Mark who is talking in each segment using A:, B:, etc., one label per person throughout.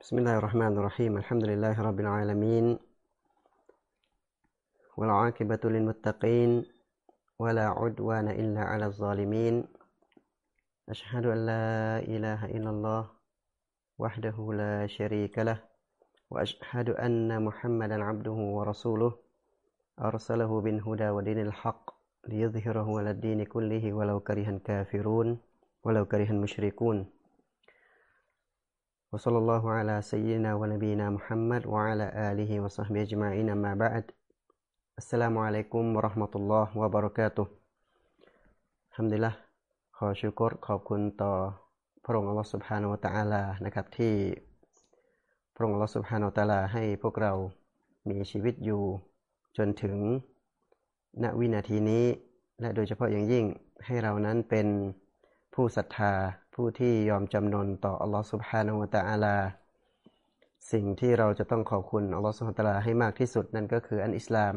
A: بسم الله الرحمن الرحيم الحمد لله رب العالمين والعاقبة للمتقين ولا عدوان إلا على الظالمين أشهد أن لا إله إلا الله وحده لا شريك له وأشهد أن محمدا عبده ورسوله أرسله بالهدى ودين الحق ليظهره على الدين كله ولو كره الكافرون ولو كره المشركون وصلى الله على سيدنا ونبينا محمد وعلى آله وصحبه أجمعين ما بعد السلام عليكم ورحمة الله وبركاته الحمد لله ขอชูกรขอบคุณต่อพระองค์อัลลอฮฺสุบฮานาวะตะอาลานะครับที่พระองค์อัลลอฮฺสุบฮานาวะตะอาลาให้พวกเรามีชีวิตอยู่จนถึงณวินาทีนี้ และโดยเฉพาะอย่างยิ่งให้เรานั้นเป็นผู้ศรัทธา ผู้ที่ยอมจำนนต่ออัลลอฮฺสุบฮานาวะตะอาลา สิ่งที่เราจะต้องขอบคุณอัลลอฮฺสุบฮานตะอาลาให้มากที่สุดนั่นก็คืออันอิสลาม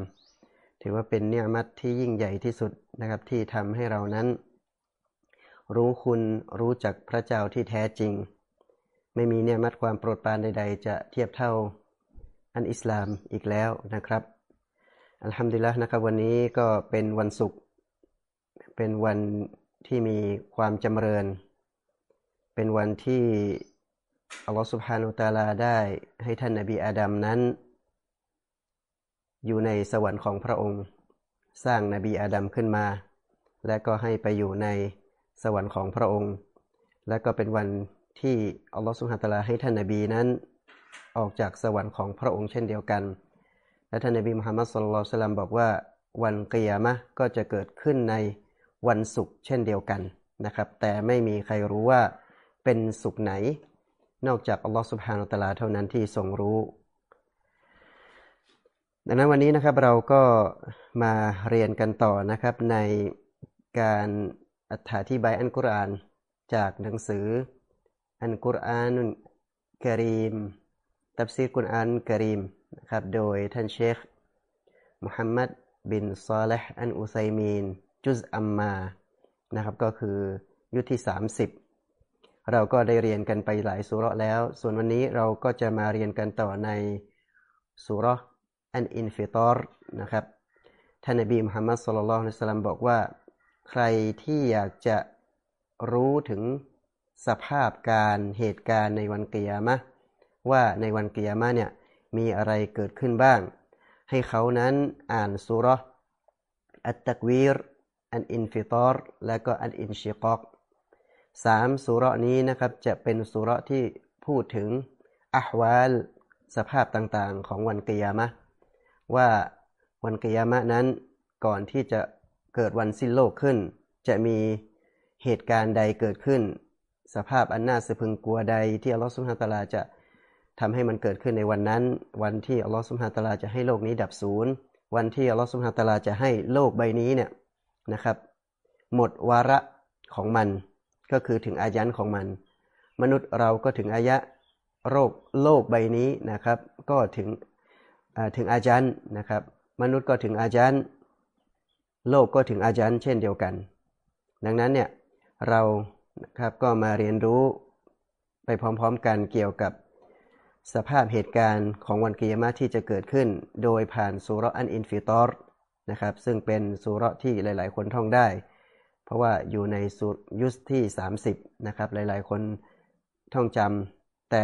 A: ถือว่าเป็นเนืมัดที่ยิ่งใหญ่ที่สุดนะครับที่ทำให้เรานั้น รู้คุณรู้จักพระเจ้าที่แท้จริง ไม่มีเนืมัดความโปรดปรานใด ๆ จะเทียบเท่าอันอิสลามอีกแล้วนะครับอัลฮัมดุลิลละนะครับวันนี้ก็เป็นวันศุกร์เป็นวันที่มีความจำเริญ เป็นวันที่อัลลอฮฺสุบฮานุตาลาได้ให้ท่านนบีอาดัมนั้น อยู่ในสวรรค์ของพระองค์ สร้างนบีอาดัมขึ้นมา และก็ให้ไปอยู่ในสวรรค์ของพระองค์ และก็เป็นวันที่อัลลอฮฺสุบฮานุตาลาให้ท่านนบีนั้น ออกจากสวรรค์ของพระองค์เช่นเดียวกัน และท่านนบีมุฮัมมัดสุลลัลสลัมบอกว่าวันเกิยามะก็จะเกิดขึ้นในวันศุกร์เช่นเดียวกันนะครับ แต่ไม่มีใครรู้ว่า เป็นศุกร์ไหน นอกจากอัลลอฮฺสุบฮานุตลาเท่านั้นที่ทรงรู้ ดังนั้นวันนี้นะครับเราก็มาเรียนกันต่อนะครับในการอธิบายอันกุรอานจากหนังสือالقرآن الكريم تفسير القرآن الكريم นะครับโดยท่านเชคมุฮัมมัดบินซอลห์อันอุไซมีน จุซอัมมานะครับก็คือญุซที่ 30 เราก็ได้เรียนกันไปหลายสูเราะฮ์แล้ว ส่วนวันนี้เราก็จะมาเรียนกันต่อในสูเราะฮ์อัลอินฟิตอร์นะครับ ท่านนบีมุฮัมมัดصلى الله عليه وسلم บอกว่า ใครที่อยากจะรู้ถึงสภาพการเหตุการณ์ในวันเกิยามะว่าในวันเกิยามะเนี่ยมีอะไรเกิดขึ้นบ้าง ให้เขานั้นอ่านสูเราะฮ์อัตตักวีรอัลอินฟิตอร์และก็อัลอินชิกอก สามสูเราะฮ์นี้นะครับจะเป็นสูเราะฮ์ที่พูดถึงอัฮวาลสภาพต่างๆของวันกิยามะว่าวันกิยามะนั้นก่อนที่จะเกิดวันสิ้นโลกขึ้น จะมีเหตุการณ์ใดเกิดขึ้น สภาพอันน่าสะพึงกลัวใดที่อัลลอฮฺสุบฮานตะลาจะทำให้มันเกิดขึ้นในวันนั้น วันที่อัลลอฮฺสุบฮานตะลาจะให้โลกนี้ดับศูนย์วันที่อัลลอฮฺสุบฮานตะลาจะให้โลกใบนี้เนี่ยนะครับ หมดวาระของมัน ก็คือถึงอาญัลของมัน มนุษย์เราก็ถึงอาญัลโลกโลกใบนี้นะครับ ก็ถึงถึงอาญัลนะครับ มนุษย์ก็ถึงอาญัลโลกก็ถึงอาญัลเช่นเดียวกัน ดังนั้นเนี่ยเรานะครับก็มาเรียนรู้ไปพร้อมๆกันเกี่ยวกับสภาพเหตุการณ์ของวันกิยามะที่จะเกิดขึ้น โดยผ่านสูเราะฮ์อัลอินฟิตอร์นะครับ ซึ่งเป็นสูเราะฮ์ที่หลาย ๆ คนท่องได้ ราะว่าอยู่ในสุยุสที่ 30 นะครับ หลาย ๆ คนท่องจำแต่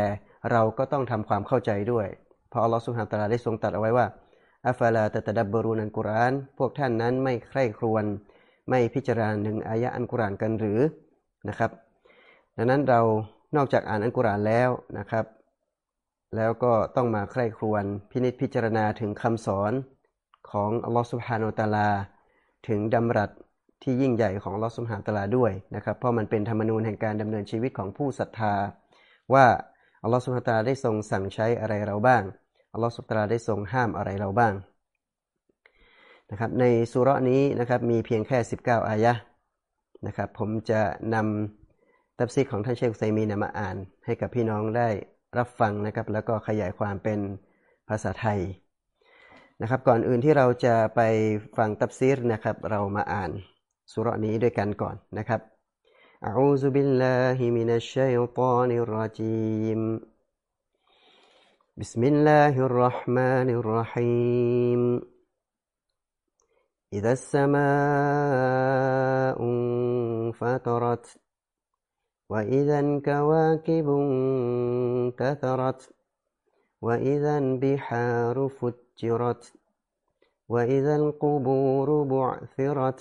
A: เราก็ต้องทำความเข้าใจด้วย เพราะอัลลอฮฺสุฮานตะลาได้ทรงตัดเอาไว้ว่าอัฟลาตะตะดับบรูนันกุราน พวกท่านนั้นไม่ใคร่ครวญไม่พิจารณาหนึ่งอายะอันกุรานกันหรือนะครับ ดังนั้นเรานอกจากอ่านอันกุรานแล้วนะครับ แล้วก็ต้องมาใคร่ครวญพินิจพิจารณาถึงคำสอนของอัลลอฮฺสุบฮานตะลา ถึงดำรัส ที่ยิ่งใหญ่ของอัลลอฮฺสุบฮานตลาด้วยนะครับ เพราะมันเป็นธรรมนูญแห่งการดำเนินชีวิตของผู้ศรัทธา ว่าอัลลอฮฺสุบฮานตลาได้ทรงสั่งใช้อะไรเราบ้างอัลลอฮฺสุบฮานตลาได้ทรงห้ามอะไรเราบ้างนะครับในสุรานี้นะครับมีเพียงแค่ 19 อายะนะครับผมจะนำตับซีของท่านเชคไซมีนมาอ่าน ให้กับพี่น้องได้รับฟังนะครับแล้วก็ขยายความเป็นภาษาไทยนะครับก่อนอื่นที่เราจะไปฟังตับซีรนะครับเรามาอ่าน สุรานี้ด้วยกันก่อนนะครับอ أعوذ بالله من الشيطان الرجيم بسم الله الرحمن الرحيم إذا السماء انفطرت وإذا الكواكب انتثرت وإذا البحار فجرت وإذا القبور بعثرت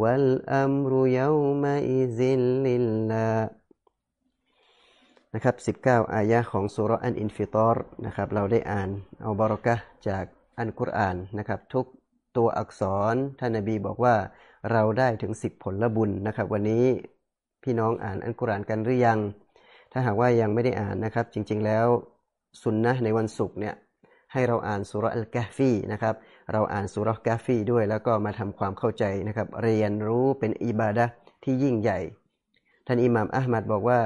A: والأمر يومئذ لله นะครับ19 อายะของสุรอันอินฟิตอร์นะครับ เราได้อ่านเอาบารอกะจากอันกุรอานนะครับ ทุกตัวอักษรท่านนบีบอกว่าเราได้ถึง 10 ผลบุญนะครับ วันนี้พี่น้องอ่านอันกุรอานกันหรือยัง ถ้าหากว่ายังไม่ได้อ่านนะครับ จริงๆแล้วสุนนะในวันศุกร์เนี่ยให้เราอ่านสุรอัลกะฟีนะครับ เราอ่านสุรกะฟีด้วย แล้วก็มาทำความเข้าใจนะครับ เรียนรู้เป็นอิบาดะที่ยิ่งใหญ่ ท่านอิหม่ามอัลมัดบอกว่า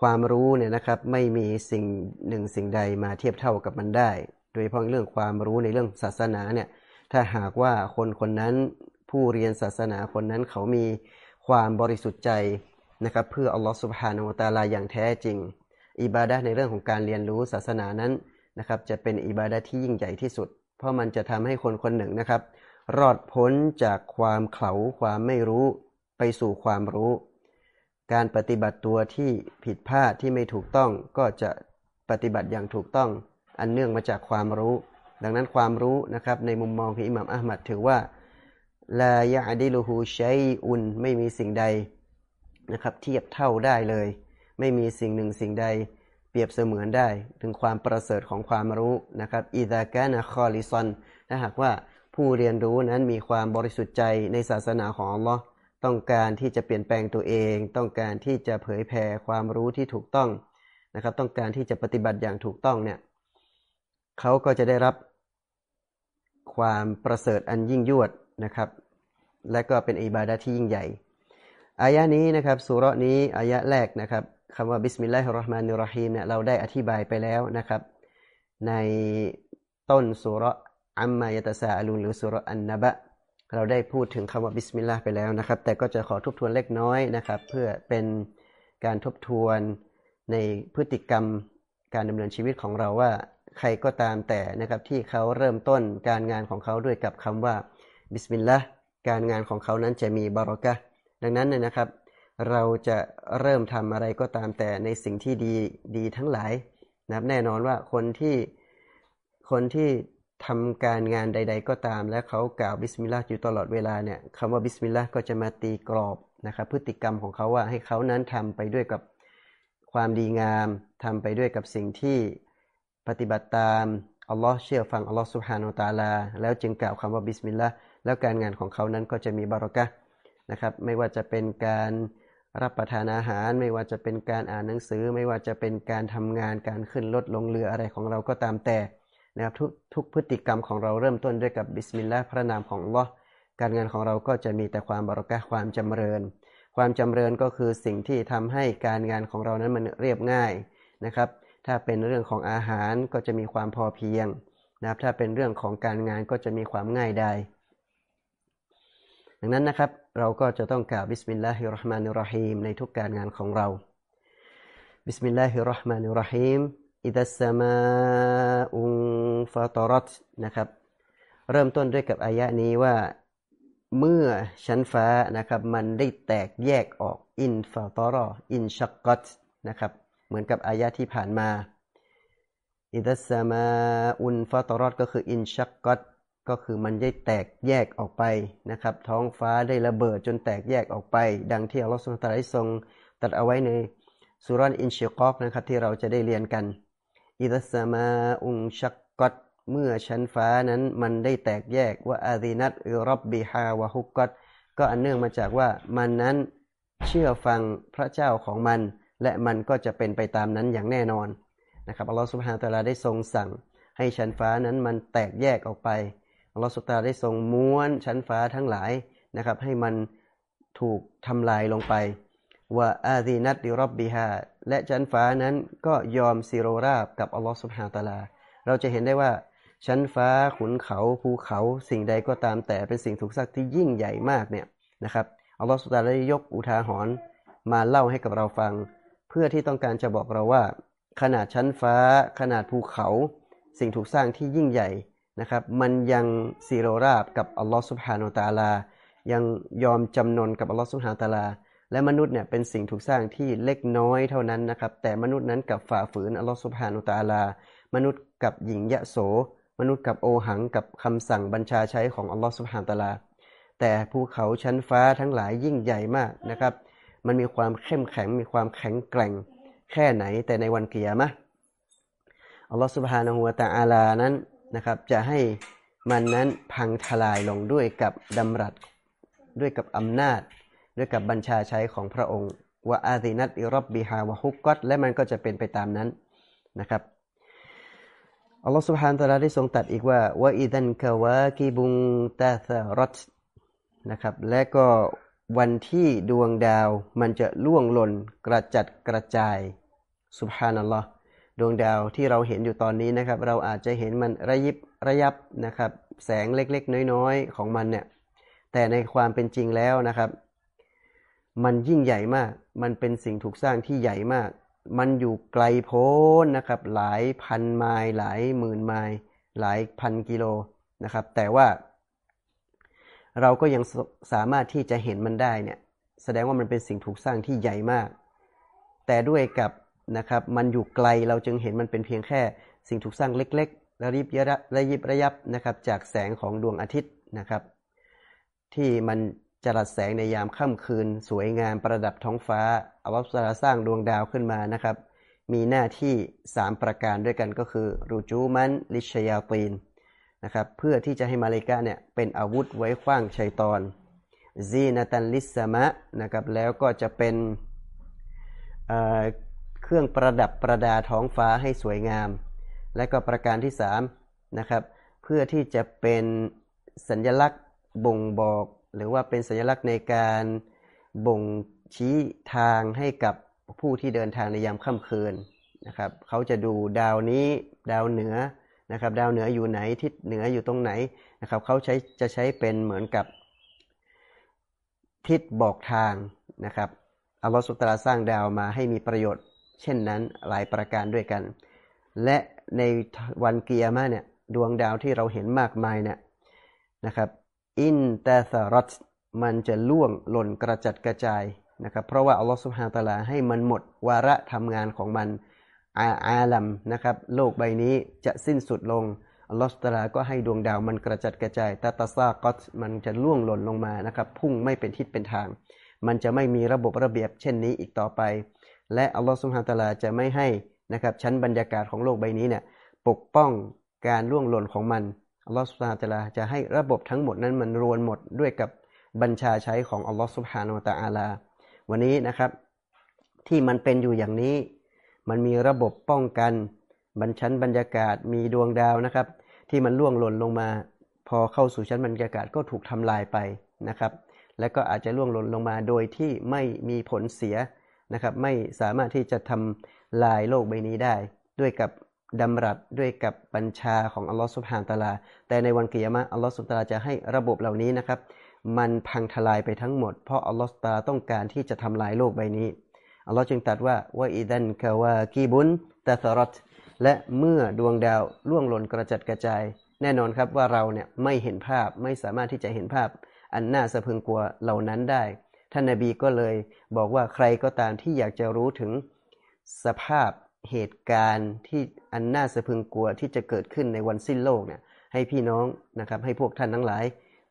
A: ความรู้เนี่ยนะครับไม่มีสิ่งหนึ่งสิ่งใดมาเทียบเท่ากับมันได้ โดยเฉพาะเรื่องความรู้ในเรื่องศาสนาเนี่ยถ้าหากว่าคนคนนั้นผู้เรียนศาสนาคนนั้นเขามีความบริสุทธิ์ใจนะครับเพื่ออัลลอฮฺสุบฮานาวตาลาอย่างแท้จริง อิบาดะในเรื่องของการเรียนรู้ศาสนานั้นนะครับจะเป็นอิบาดะที่ยิ่งใหญ่ที่สุด เพราะมันจะทำให้คนคนหนึ่งนะครับ รอดพ้นจากความเขลาความไม่รู้ไปสู่ความรู้ การปฏิบัติตัวที่ผิดพลาดที่ไม่ถูกต้องก็จะปฏิบัติอย่างถูกต้อง อันเนื่องมาจากความรู้ ดังนั้นความรู้นะครับ ในมุมมองของอิหม่ามอัลมัดถือว่าลายะดิลูฮูชัยอุนไม่มีสิ่งใดนะครับ เทียบเท่าได้เลย ไม่มีสิ่งหนึ่งสิ่งใด เปรียบเสมือนได้ถึงความประเสริฐของความรู้นะครับอิดากานะคอลิซอนถ้าหากว่าผู้เรียนรู้นั้นมีความบริสุทธิ์ใจในศาสนาของอัลลอฮ์ต้องการที่จะเปลี่ยนแปลงตัวเอง ต้องการที่จะเผยแผ่ความรู้ที่ถูกต้องนะครับ ต้องการที่จะปฏิบัติอย่างถูกต้องเนี่ยเขาก็จะได้รับความประเสริฐอันยิ่งยวดนะครับ และก็เป็นอิบาดะที่ยิ่งใหญ่อายะนี้นะครับสูเราะฮ์นี้อายะแรกนะครับ คำว่าبسم الله الرحمن الرحيم เนี่ยเราได้อธิบายไปแล้วนะครับ ในต้นสูเราะฮ์ عم يتساءلون หรือสูเราะฮ์อันนบะเราได้พูดถึงคำว่าบิสมิลลาห์ไปแล้วนะครับ แต่ก็จะขอทบทวนเล็กน้อยนะครับ เพื่อเป็นการทบทวนในพฤติกรรมการดำเนินชีวิตของเราว่าใครก็ตามแต่นะครับที่เขาเริ่มต้นการงานของเขาด้วยกับคำว่าบิสมิลลาห์การงานของเขานั้นจะมีบารอกะดังนั้นเนี่ยนะครับ เราจะเริ่มทำอะไรก็ตามแต่ในสิ่งที่ดีดีทั้งหลายนะครับแน่นอนว่าคนที่คนที่ทำการงานใด ๆ ก็ตาม และเขากล่าวบิสมิลลาห์อยู่ตลอดเวลาเนี่ยคำว่าบิสมิลลาห์ก็จะมาตีกรอบนะครับพฤติกรรมของเขาว่าให้เขานั้นทำไปด้วยกับความดีงามทำไปด้วยกับสิ่งที่ปฏิบัติตามอัลลอฮ์เชื่อฟังอัลลอฮ์ سبحانه وتعالى แล้วจึงกล่าวคำว่าบิสมิลลาห์แล้วการงานของเขานั้นก็จะมีบารอกะนะครับไม่ว่าจะเป็นการ รับประทานอาหารไม่ว่าจะเป็นการอ่านหนังสือ ไม่ว่าจะเป็นการทำงานการขึ้นรถลงเรืออะไรของเราก็ตามแต่นะครับทุกทุกพฤติกรรมของเราเริ่มต้นด้วยกับบิสมิลลาห์พระนามของอัลลอฮ์การงานของเราก็จะมีแต่ความบารอกะความจำเริญ ความจำเริญก็คือสิ่งที่ทำให้การงานของเรานั้นมันเรียบง่ายนะครับ ถ้าเป็นเรื่องของอาหารก็จะมีความพอเพียงนะครับถ้าเป็นเรื่องของการงานก็จะมีความง่ายได้ดังนั้นนะครับ เราก็จะต้องกล่าว بسم الله الرحمن الرحيم ในทุกการงานของเราبسم الله الرحمن الرحيم إذا السماءอุนฟาตรัตนะครับ เริ่มต้นด้วยกับอายะนี้ว่าเมื่อชั้นฟ้านะครับ มันได้แตกแยกออกอินฟาตรออินชักกัตนะครับ เหมือนกับอายะที่ผ่านมาอิดัสมาอุนฟาตรอตก็คืออินชักกัต ก็คือมันได้แตกแยกออกไปนะครับ ท้องฟ้าได้ระเบิดจนแตกแยกออกไป ดังที่อัลลอฮฺสุลตาได้ทรงตัดเอาไว้ในสุรานอินชิกอกนะครับที่เราจะได้เรียนกันอิดัสมาอุงชักกัตเมื่อชั้นฟ้านั้นมันได้แตกแยกว่าอาดีนัตอิรับบิฮาวะฮุกกัตก็อันเนื่องมาจากว่ามันนั้นเชื่อฟังพระเจ้าของมัน และมันก็จะเป็นไปตามนั้นอย่างแน่นอนนะครับอัลลอฮฺสุบฮานตะลาได้ทรงสั่งให้ชั้นฟ้านั้นมันแตกแยกออกไป อัลลอฮฺสุตาได้ทรงม้วนชั้นฟ้าทั้งหลายนะครับ ให้มันถูกทำลายลงไปว่าอาดีนัตดิรับบิฮาและชั้นฟ้านั้นก็ยอมซิโรราบกับอัลลอฮฺสุบฮานตะลา เราจะเห็นได้ว่า ชั้นฟ้าขุนเขาภูเขาสิ่งใดก็ตามแต่เป็นสิ่งถูกสร้างที่ยิ่งใหญ่มากเนี่ยนะครับอัลลอฮฺสุตาได้ยกอุทาหรณ์มาเล่าให้กับเราฟัง เพื่อที่ต้องการจะบอกเราว่า ขนาดชั้นฟ้า ขนาดภูเขา สิ่งถูกสร้างที่ยิ่งใหญ่ นะครับ มันยังซีโรราบกับอัลลอฮฺสุบฮานุตาลา ยังยอมจำนนกับอัลลอฮฺสุบฮานุตาลา และมนุษย์เนี่ยเป็นสิ่งถูกสร้างที่เล็กน้อยเท่านั้นนะครับ แต่มนุษย์นั้นกับฝ่าฝืนอัลลอฮฺสุบฮานุตาลา มนุษย์กับหญิงยะโส มนุษย์กับโอหังกับคำสั่งบัญชาใช้ของอัลลอฮฺสุบฮานตาลา แต่ภูเขาชั้นฟ้าทั้งหลายยิ่งใหญ่มากนะครับ มันมีความเข้มแข็ง มีความแข็งแกร่งแค่ไหนแต่ในวันเกียร์มะอัลลอฮฺสุบฮานะฮูวะตะอาลานั้น นะครับ จะให้มันนั้นพังทลายลงด้วยกับดำรัสด้วยกับอำนาจ ด้วยกับบัญชาใช้ของพระองค์ว่าอาตินัตอิรบบิฮาวะฮุกกัตและมันก็จะเป็นไปตามนั้นนะครับอัลลอฮฺสุบฮานตะลาได้ทรงตัดอีกว่าว่าอิดันกาวากิบุงตาซารตนะครับและก็วันที่ดวงดาวมันจะล่วงหล่นกระจัดกระจายสุบฮานัลลอฮ์ ดวงดาวที่เราเห็นอยู่ตอนนี้นะครับ เราอาจจะเห็นมันระยิบระยับนะครับ แสงเล็กๆ น้อยๆ ของมันเนี่ย แต่ในความเป็นจริงแล้วนะครับ มันยิ่งใหญ่มาก มันเป็นสิ่งถูกสร้างที่ใหญ่มาก มันอยู่ไกลโพ้นนะครับ หลายพันไมล์หลายหมื่นไมล์หลายพันกิโลนะครับ แต่ว่า เราก็ยังสามารถที่จะเห็นมันได้เนี่ย แสดงว่ามันเป็นสิ่งถูกสร้างที่ใหญ่มาก แต่ด้วยกับ นะครับ มันอยู่ไกลเราจึงเห็นมันเป็นเพียงแค่สิ่งถูกสร้างเล็กๆระยิบระยิบระยับนะครับ จากแสงของดวงอาทิตย์นะครับ ที่มันจรัสแสงในยามค่ำคืน สวยงามประดับท้องฟ้าอัลลอฮฺสร้างดวงดาวขึ้นมานะครับ มีหน้าที่ 3 ประการด้วยกันก็คือรูจูมันลิชยาตีนนะครับเพื่อที่จะให้มาเลกาเนี่ยเป็นอาวุธไว้ขว้างชัยตอนซีนาตันลิสมะนะครับแล้วก็จะเป็น เครื่องประดับประดาท้องฟ้าให้สวยงาม และก็ประการที่3นะครับเพื่อที่จะเป็นสัญลักษณ์บ่งบอก หรือว่าเป็นสัญลักษณ์ในการบ่งชี้ทางให้กับผู้ที่เดินทางในยามค่ำคืนนะครับเขาจะดูดาวนี้ดาวเหนือนะครับดาวเหนืออยู่ไหนทิศเหนืออยู่ตรงไหนนะครับเขาใช้จะใช้เป็นเหมือนกับทิศบอกทางนะครับอัลลอฮฺสุตราสร้างดาวมาให้มีประโยชน์ เช่นนั้นหลายประการด้วยกัน และในวันเกียร์มาเนี่ยดวงดาวที่เราเห็นมากมายเนี่ยนะครับอินตาสรัตมันจะล่วงหล่นกระจัดกระจายนะครับเพราะว่าอัลลอฮฺสุบฮานตะลาให้มันหมดวาระทำงานของมันอาอาลัมนะครับโลกใบนี้จะสิ้นสุดลงอัลลอฮฺสุตาลาก็ให้ดวงดาวมันกระจัดกระจายตาตาซาก็มันจะล่วงหล่นลงมานะครับพุ่งไม่เป็นทิศเป็นทาง มันจะไม่มีระบบระเบียบเช่นนี้อีกต่อไป และอัลลอฮฺสุบฮานตะลาจะไม่ให้นะครับชั้นบรรยากาศของโลกใบนี้เนี่ยปกป้องการล่วงหล่นของมันอัลลอฮฺสุบฮานตะลาจะให้ระบบทั้งหมดนั้นมันรวนหมดด้วยกับบัญชาใช้ของอัลลอฮฺสุบฮานตะอาลาวันนี้นะครับที่มันเป็นอยู่อย่างนี้ มันมีระบบป้องกันบัญชั้นบรรยากาศมีดวงดาวนะครับ ที่มันล่วงหล่นลงมา พอเข้าสู่ชั้นบรรยากาศก็ถูกทำลายไปนะครับ และก็อาจจะล่วงหล่นลงมาโดยที่ไม่มีผลเสีย นะครับ ไม่สามารถที่จะทำลายโลกใบนี้ได้ ด้วยกับดำรัสด้วยกับบัญชาของอัลลอฮฺสุบฮานตะลา แต่ในวันกิยามะอัลลอฮฺสุบตาลาจะให้ระบบเหล่านี้นะครับ มันพังทลายไปทั้งหมด เพราะอัลลอฮฺตาต้องการที่จะทำลายโลกใบนี้อัลลอฮ์จึงตรัสว่าว่าอิดันกาวากีบุนตาสรัตและเมื่อดวงดาวล่วงหล่นกระจัดกระจาย แน่นอนครับว่าเราเนี่ยไม่เห็นภาพไม่สามารถที่จะเห็นภาพ อันน่าสะพึงกลัวเหล่านั้นได้ ท่านนาบีก็เลยบอกว่าใครก็ตามที่อยากจะรู้ถึงสภาพเหตุการณ์ที่อันน่าสะพึงกลัวที่จะเกิดขึ้นในวันสิ้นโลกเนี่ยให้พี่น้องนะครับให้พวกท่านทั้งหลาย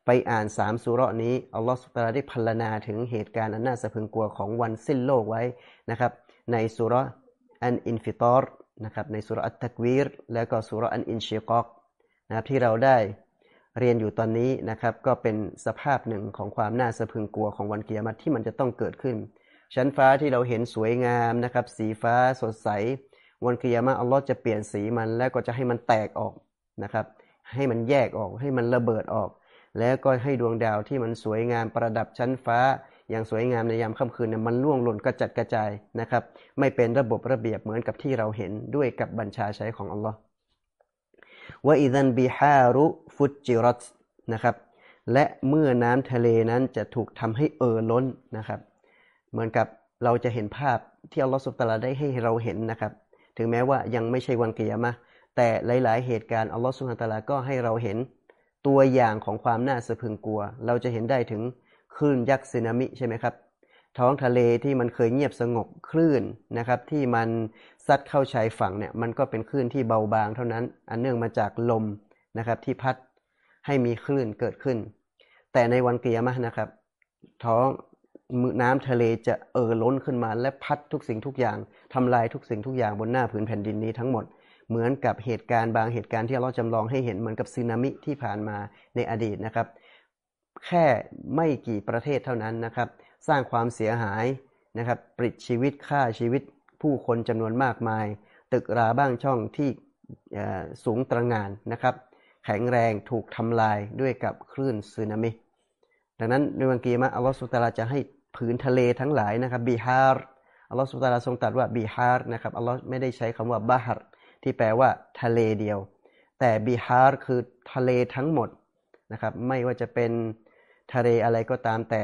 A: ไปอ่านสามสูเราะฮ์นี้อัลลอฮฺ سبحانه وتعالى ได้พรรณนาถึงเหตุการณ์อันน่าสะพึงกลัวของวันสิ้นโลกไว้นะครับ ในสูเราะฮ์อัลอินฟิตอร์นะครับในสูเราะฮ์อัตตักวีรและก็สูเราะฮ์อัลอินชิกอกนะครับที่เราได้ เรียนอยู่ตอนนี้นะครับก็เป็นสภาพหนึ่งของความน่าสะพึงกลัวของวันกิยามะที่มันจะต้องเกิดขึ้น ชั้นฟ้าที่เราเห็นสวยงามนะครับ สีฟ้าสดใส วันเกิยามะอัลลอฮ์จะเปลี่ยนสีมันแล้วก็จะให้มันแตกออกนะครับ ให้มันแยกออกให้มันระเบิดออก แล้วก็ให้ดวงดาวที่มันสวยงามประดับชั้นฟ้า อย่างสวยงามในยามค่ำคืนเนี่ยมันล่วงหล่นกระจัดกระจายนะครับ ไม่เป็นระบบระเบียบเหมือนกับที่เราเห็นด้วยกับบัญชาใช้ของอัลลอฮ์ ว่าอิดันบิฮารุฟุจิรัตนะครับและเมื่อน้ำทะเลนั้นจะถูกทำให้เอ่อล้นนะครับ เหมือนกับเราจะเห็นภาพที่อัลลอฮฺสุบตาลาได้ให้เราเห็นนะครับ ถึงแม้ว่ายังไม่ใช่วันกิยามะแต่หลาย ๆ เหตุการณ์อัลลอฮฺสุบฮานตะลาก็ให้เราเห็นตัวอย่างของความน่าสะพึงกลัว เราจะเห็นได้ถึงคลื่นยักษ์สึนามิใช่ไหมครับ ท้องทะเลที่มันเคยเงียบสงบคลื่นนะครับ ที่มันซัดเข้าชายฝั่งเนี่ยมันก็เป็นคลื่นที่เบาบางเท่านั้น อันเนื่องมาจากลมนะครับที่พัดให้มีคลื่นเกิดขึ้น แต่ในวันเกิยามะนะครับ ท้องน้ำทะเลจะเอ่อล้นขึ้นมา และพัดทุกสิ่งทุกอย่างทำลายทุกสิ่งทุกอย่างบนหน้าผืนแผ่นดินนี้ทั้งหมดเหมือนกับเหตุการณ์บางเหตุการณ์ที่เราจำลองให้เห็นเหมือนกับซึนามิที่ผ่านมาในอดีตนะครับ แค่ไม่กี่ประเทศเท่านั้นนะครับ สร้างความเสียหายนะครับปริดชีวิตฆ่าชีวิตผู้คนจำนวนมากมาย ตึกรามบ้านช่องที่สูงตระหง่านนะครับ แข็งแรงถูกทำลายด้วยกับคลื่นสึนามิ ดังนั้นในวันกิยามะอัลลอฮฺ سبحانه وتعالى จะให้ผืนทะเลทั้งหลายนะครับبحار อัลลอฮฺ سبحانه وتعالى ทรงตรัสว่า بحار นะครับอัลลอฮ์ไม่ได้ใช้คำว่า بحر ที่แปลว่าทะเลเดียว แต่ بحار คือทะเลทั้งหมดนะครับไม่ว่าจะเป็นทะเลอะไรก็ตามแต่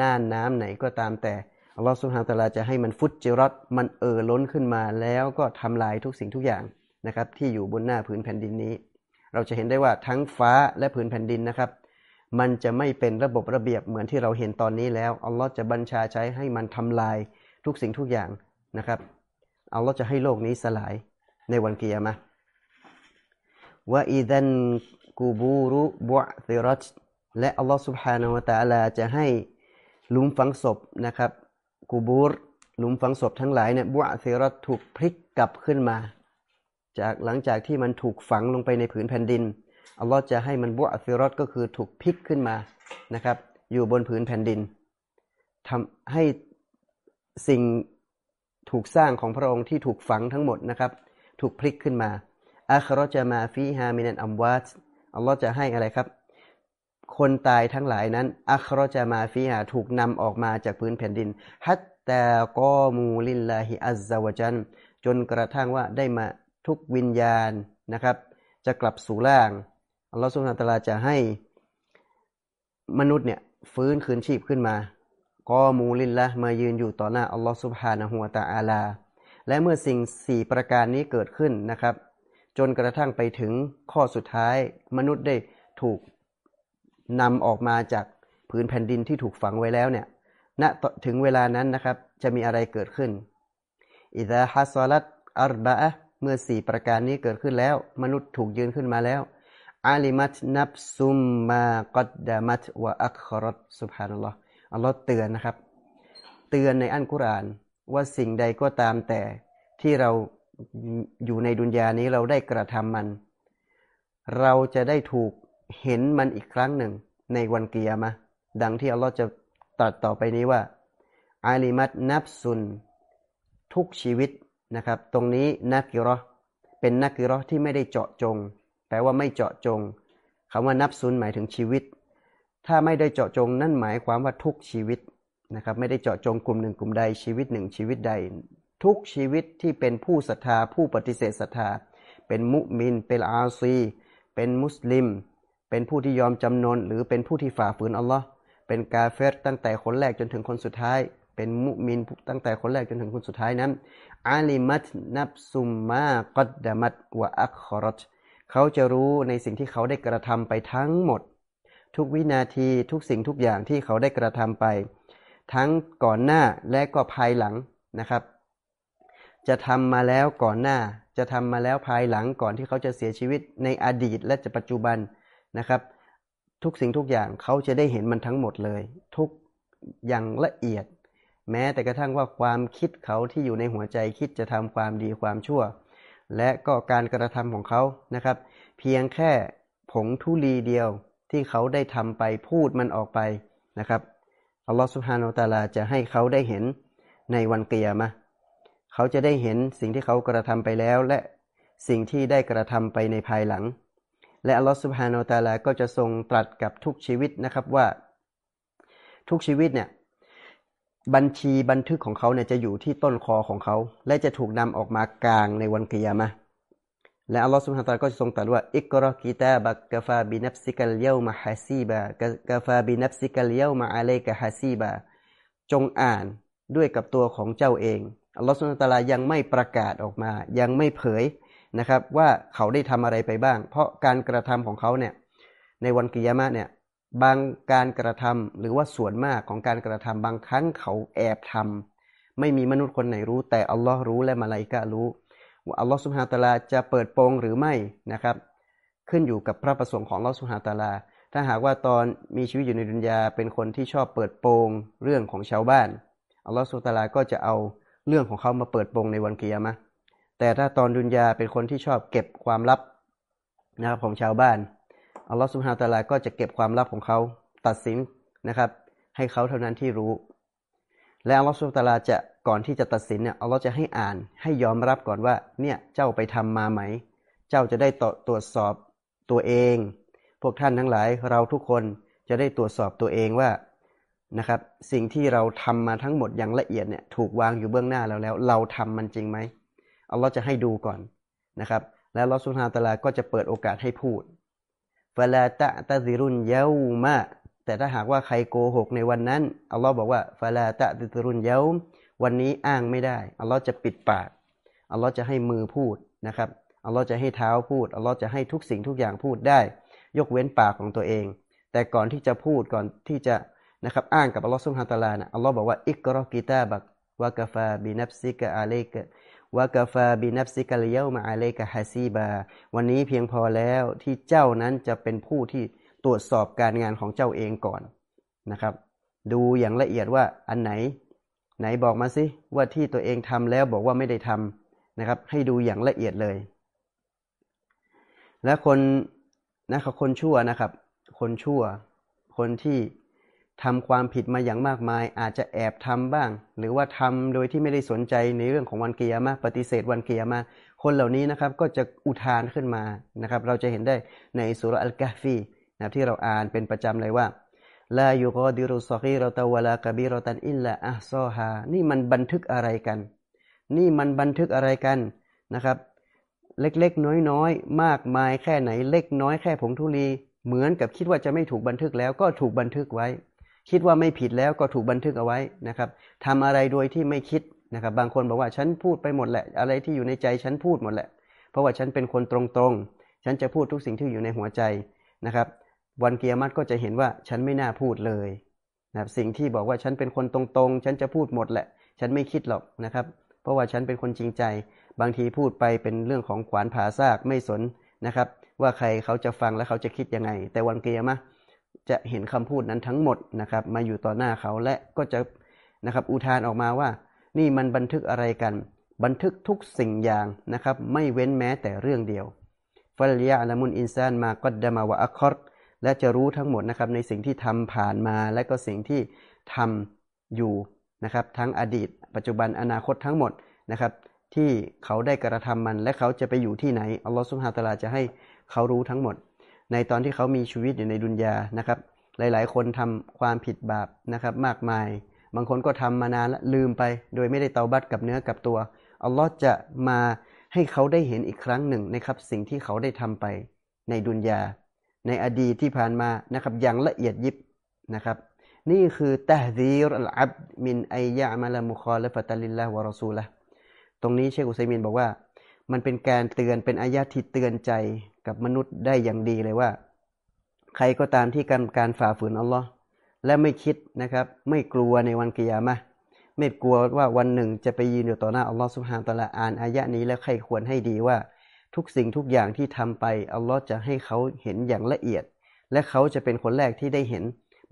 A: น่านน้ำไหนก็ตามแต่อัลลอฮฺสุฮานตะลาจะให้มันฟุตเจิรัตมันเอ่อล้นขึ้นมาแล้วก็ทำลายทุกสิ่งทุกอย่างนะครับที่อยู่บนหน้าผืนแผ่นดินนี้ เราจะเห็นได้ว่าทั้งฟ้าและผืนแผ่นดินนะครับ มันจะไม่เป็นระบบระเบียบเหมือนที่เราเห็นตอนนี้แล้วอัลลอฮฺจะบัญชาใช้ให้มันทำลายทุกสิ่งทุกอย่างนะครับอัลลอฮฺจะให้โลกนี้สลายในวันเกียร์มะว่าอีดันกูบูรุบุอซิรัตและอัลลอฮฺสุบฮานาะตะลาจะให้ หลุมฝังศพนะครับกูบูรหลุมฝังศพทั้งหลายเนี่ยบุซิรัตถูกพลิกกลับขึ้นมา จากหลังจากที่มันถูกฝังลงไปในผืนแผ่นดินอัลลอฮ์จะให้มันบุซิรัตก็คือถูกพลิกขึ้นมานะครับ อยู่บนผืนแผ่นดินทำให้สิ่งถูกสร้างของพระองค์ที่ถูกฝังทั้งหมดนะครับ ถูกพลิกขึ้นมาอัครจะมาฟีฮามินันอัมวัตอัลลอฮ์จะให้อะไรครับ คนตายทั้งหลายนั้น อัครจะมาฟีฮาถูกนำออกมาจากพื้นแผ่นดิน ฮัตแต่กอมูลินลาฮิอัลซาวจันจนกระทั่งว่าได้มาทุกวิญญาณนะครับ จะกลับสู่ล่าง อัลลอฮ์สุลตาราจะให้มนุษย์เนี่ยฟื้นคืนชีพขึ้นมากอมูลินละมายืนอยู่ต่อหน้าอัลลอฮ์สุบฮานะฮุวาตาอาลา และเมื่อสิ่งสี่ประการนี้เกิดขึ้นนะครับ จนกระทั่งไปถึงข้อสุดท้ายมนุษย์ได้ถูก นำออกมาจากผืนแผ่นดินที่ถูกฝังไว้แล้วเนี่ยณถึงเวลานั้นนะครับ จะมีอะไรเกิดขึ้นอิดะฮัสซัตอัรบะเมื่อสี่ประการนี้เกิดขึ้นแล้ว มนุษย์ถูกยืนขึ้นมาแล้วอาลิมัตนับซุมมากดดามัตวะอัคครัตสุบฮานัลลอฮ์อัลลอฮ์เตือนนะครับ เตือนในอันกุรานว่าสิ่งใดก็ตามแต่ที่เราอยู่ในดุนยานี้เราได้กระทำมัน เราจะได้ถูก เห็นมันอีกครั้งหนึ่งในวันเกียร์มะดังที่อัลลอฮ์จะตัดต่อไปนี้ว่าอาลิมัตนับซุน ทุกชีวิตนะครับ ตรงนี้นักกิรอเป็นนักกิรอที่ไม่ได้เจาะจง แปลว่าไม่เจาะจงคำว่านับซุนหมายถึงชีวิต ถ้าไม่ได้เจาะจง นั่นหมายความว่าทุกชีวิตนะครับ ไม่ได้เจาะจงกลุ่มหนึ่งกลุ่มใดชีวิตหนึ่งชีวิตใด ทุกชีวิตที่เป็นผู้ศรัทธาผู้ปฏิเสธศรัทธา เป็นมุมิน เป็นอาซี เป็นมุสลิม เป็นผู้ที่ยอมจำนนหรือเป็นผู้ที่ฝ่าฝืนอัลลอฮ์เป็นกาเฟรตั้งแต่คนแรกจนถึงคนสุดท้าย เป็นมุมินตั้งแต่คนแรกจนถึงคนสุดท้ายนั้นอาลิมัตนับซุมมากดดามัตวะอัคคอรตเขาจะรู้ในสิ่งที่เขาได้กระทำไปทั้งหมด ทุกวินาทีทุกสิ่งทุกอย่างที่เขาได้กระทำไป ทั้งก่อนหน้าและก็ภายหลังนะครับ จะทำมาแล้วก่อนหน้า จะทำมาแล้วภายหลังก่อนที่เขาจะเสียชีวิตในอดีตและจะปัจจุบัน นะครับ ทุกสิ่งทุกอย่างเขาจะได้เห็นมันทั้งหมดเลย ทุกอย่างละเอียด แม้แต่กระทั่งว่าความคิดเขาที่อยู่ในหัวใจคิดจะทำความดีความชั่ว และก็การกระทำของเขานะครับ เพียงแค่ผงทุลีเดียวที่เขาได้ทำไปพูดมันออกไปนะครับอัลลอฮฺสุบฮานาอัลตาลาจะให้เขาได้เห็นในวันเกียรมาเขาจะได้เห็นสิ่งที่เขากระทำไปแล้วและสิ่งที่ได้กระทำไปในภายหลัง และอัลลอฮฺสุบฮานาอัลตาลาก็จะทรงตรัสกับทุกชีวิตนะครับว่าทุกชีวิตเนี่ยบัญชีบันทึกของเขาเนี่ยจะอยู่ที่ต้นคอของเขา และจะถูกนำออกมากลางในวันกิยามะและอัลลอฮฺ سبحانه وتعالى ก็จะทรงตรัสว่าاقرأ كتابك كفى بنفسك اليوم حسيبا كفى بنفسك اليوم عليك حسيبا จงอ่านด้วยกับตัวของเจ้าเองอัลลอฮฺ سبحانه وتعالى ยังไม่ประกาศออกมา ยังไม่เผย นะครับ ว่าเขาได้ทำอะไรไปบ้าง เพราะการกระทำของเขาเนี่ยในวันกิยามะเนี่ยบางการกระทำหรือว่าส่วนมากของการกระทำบางครั้งเขาแอบทำไม่มีมนุษย์คนไหนรู้ แต่อัลลอฮ์รู้และมาลายกะรู้ว่าอัลลอฮ์สุบฮาตาลาจะเปิดโปงหรือไม่นะครับ ขึ้นอยู่กับพระประสงค์ของอัลลอฮ์สุบฮาตาลา ถ้าหากว่าตอนมีชีวิตอยู่ในดุนยาเป็นคนที่ชอบเปิดโปงเรื่องของชาวบ้านอัลลอฮ์สุบฮาตาลาก็จะเอาเรื่องของเขามาเปิดโปงในวันกิยามะ แต่ถ้าตอนดุนยาเป็นคนที่ชอบเก็บความลับนะครับของชาวบ้านอัลลอฮฺสุบฮานตะลาก็จะเก็บความลับของเขาตัดสินนะครับ ให้เขาเท่านั้นที่รู้ และอัลลอฮฺสุบฮานตะลาจะก่อนที่จะตัดสินเนี่ยอัลลอฮฺจะให้อ่านให้ยอมรับก่อนว่าเนี่ยเจ้าไปทำมาไหม เจ้าจะได้ตรวจสอบตัวเอง พวกท่านทั้งหลายเราทุกคนจะได้ตรวจสอบตัวเองว่านะครับ สิ่งที่เราทำมาทั้งหมดอย่างละเอียดเนี่ยถูกวางอยู่เบื้องหน้าแล้วแล้ว เราทำมันจริงไหม อัลลอฮฺจะให้ดูก่อนนะครับ แล้วลอสุฮาตะลาก็จะเปิดโอกาสให้พูดฟลาตะตะซิรุนเยามาแต่ถ้าหากว่าใครโกหกในวันนั้นอัลลอฮ์บอกว่าฟลาตะติรุนเยาวันนี้อ้างไม่ได้อัลลอฮ์จะปิดปากอัลลอฮ์จะให้มือพูดนะครับอัลลอฮ์จะให้เท้าพูดอัลลอฮ์จะให้ทุกสิ่งทุกอย่างพูดได้ ยกเว้นปากของตัวเอง แต่ก่อนที่จะพูดก่อนที่จะนะครับอ้างกับอัลลอฮ์สุบฮานตะลานะอัลลอฮ์บอกว่าอิกรอกีตาบักวะกฟาบินับซิกะอาเลกะ วากาฟาบินับซิกาลเยามาอาเลกะฮาซีบา วันนี้เพียงพอแล้วที่เจ้านั้นจะเป็นผู้ที่ตรวจสอบการงานของเจ้าเองก่อนนะครับ ดูอย่างละเอียดว่าอันไหน ไหนบอกมาสิว่าที่ตัวเองทำแล้วบอกว่าไม่ได้ทำนะครับ ให้ดูอย่างละเอียดเลย และคนนะครับคนชั่วนะครับ คนชั่ว คนที่ ทำความผิดมาอย่างมากมาย อาจจะแอบทำบ้าง หรือว่าทำโดยที่ไม่ได้สนใจในเรื่องของวันเกียร์มาปฏิเสธวันเกียร์มา คนเหล่านี้นะครับก็จะอุทานขึ้นมานะครับ เราจะเห็นได้ในสุรอัลกาฟีนะที่เราอ่านเป็นประจำเลยว่าลายูกอดิรุสกีเราตะวลากบีเราตันอิลละอัซอฮานี่มันบันทึกอะไรกัน นี่มันบันทึกอะไรกันนะครับ เล็กๆ น้อยๆ มากมายแค่ไหนเล็กน้อยแค่ผงทุลี เหมือนกับคิดว่าจะไม่ถูกบันทึกแล้วก็ถูกบันทึกไว้ คิดว่าไม่ผิดแล้วก็ถูกบันทึกเอาไว้นะครับทำอะไรโดยที่ไม่คิดนะครับ บางคนบอกว่าฉันพูดไปหมดแหละ อะไรที่อยู่ในใจฉันพูดหมดแหละ เพราะว่าฉันเป็นคนตรงๆ ฉันจะพูดทุกสิ่งที่อยู่ในหัวใจนะครับ วันเกียรติก็จะเห็นว่าฉันไม่น่าพูดเลยนะครับสิ่งที่บอกว่าฉันเป็นคนตรงๆ ฉันจะพูดหมดแหละ ฉันไม่คิดหรอกนะครับ เพราะว่าฉันเป็นคนจริงใจ บางทีพูดไปเป็นเรื่องของขวานผ่าซากไม่สนนะครับ ว่าใครเขาจะฟังและเขาจะคิดยังไง แต่วันเกียรติ จะเห็นคำพูดนั้นทั้งหมดนะครับ มาอยู่ต่อหน้าเขาและก็จะนะครับอุทานออกมาว่า นี่มันบันทึกอะไรกัน บันทึกทุกสิ่งอย่างนะครับ ไม่เว้นแม้แต่เรื่องเดียวฟัลยาละมุนอินซานมาก็ดามาวะอัคอรและจะรู้ทั้งหมดนะครับในสิ่งที่ทำผ่านมา และก็สิ่งที่ทำอยู่นะครับ ทั้งอดีต ปัจจุบันอนาคตทั้งหมดนะครับ ที่เขาได้กระทำมัน และเขาจะไปอยู่ที่ไหนอัลลอฮฺสุบฮาตะลาจะให้เขารู้ทั้งหมด ในตอนที่เขามีชีวิตอยู่ในดุนยานะครับ หลายๆ คนทำความผิดบาปนะครับ มากมาย บางคนก็ทำมานานแล้วลืมไป โดยไม่ได้เตาบัตกับเนื้อกับตัวอัลลอฮ์จะมาให้เขาได้เห็นอีกครั้งหนึ่งนะครับสิ่งที่เขาได้ทำไปในดุนยา ในอดีตที่ผ่านมานะครับอย่างละเอียดยิบนะครับนี่คือตะดีรอัลอับมินไอยะมาลมุคอลฟะตัลิลลาฮ์วะรอซูละตรงนี้เชคอุซัยมินบอกว่า มันเป็นการเตือนเป็นอายะที่เตือนใจกับมนุษย์ได้อย่างดีเลยว่า ใครก็ตามที่การการฝ่าฝืนอัลลอฮ์และไม่คิดนะครับ ไม่กลัวในวันกิยามะไม่กลัวว่าวันหนึ่งจะไปยืนอยู่ต่อหน้าอัลลอฮ์สุบฮานตะลาอ่านอายะนี้แล้วใครควรให้ดีว่า ทุกสิ่งทุกอย่างที่ทำไปอัลลอฮ์จะให้เขาเห็นอย่างละเอียด และเขาจะเป็นคนแรกที่ได้เห็น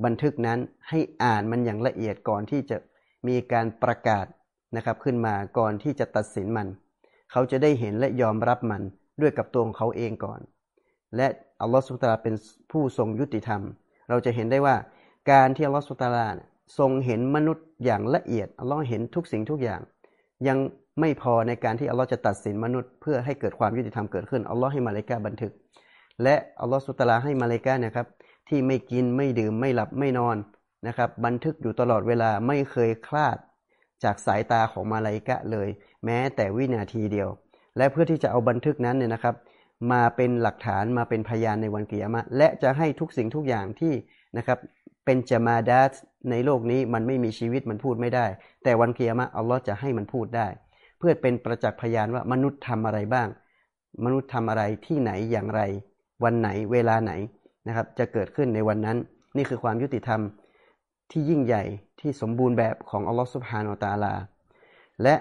A: บันทึกนั้นให้อ่านมันอย่างละเอียดก่อนที่จะมีการประกาศนะครับขึ้นมาก่อนที่จะตัดสินมัน เขาจะได้เห็นและยอมรับมันด้วยกับตัวของเขาเองก่อน และอัลลอฮฺสุลตาราเป็นผู้ทรงยุติธรรม เราจะเห็นได้ว่าการที่อัลลอฮฺสุลตาราทรงเห็นมนุษย์อย่างละเอียดอัลลอฮ์เห็นทุกสิ่งทุกอย่าง ยังไม่พอในการที่อัลลอฮ์จะตัดสินมนุษย์ เพื่อให้เกิดความยุติธรรมเกิดขึ้นอัลลอฮ์ให้มาเลกาบันทึก และอัลลอฮฺสุตาราให้มาเลกาเนี่ยครับที่ไม่กินไม่ดื่มไม่หลับไม่นอนนะครับ บันทึกอยู่ตลอดเวลาไม่เคยคลาดจากสายตาของมาลายกะเลย แม้แต่วินาทีเดียว และเพื่อที่จะเอาบันทึกนั้นเนี่ยนะครับ มาเป็นหลักฐานมาเป็นพยานในวันกิยามะและจะให้ทุกสิ่งทุกอย่างที่นะครับเป็นจามาดัสในโลกนี้มันไม่มีชีวิตมันพูดไม่ได้ แต่วันกิยามะอัลลอฮ์จะให้มันพูดได้ เพื่อเป็นประจักษ์พยานว่ามนุษย์ทำอะไรบ้าง มนุษย์ทำอะไรที่ไหนอย่างไร วันไหนเวลาไหนนะครับจะเกิดขึ้นในวันนั้น นี่คือความยุติธรรมที่ยิ่งใหญ่ที่สมบูรณ์แบบของอัลลอฮฺสุบฮานาตาลา และ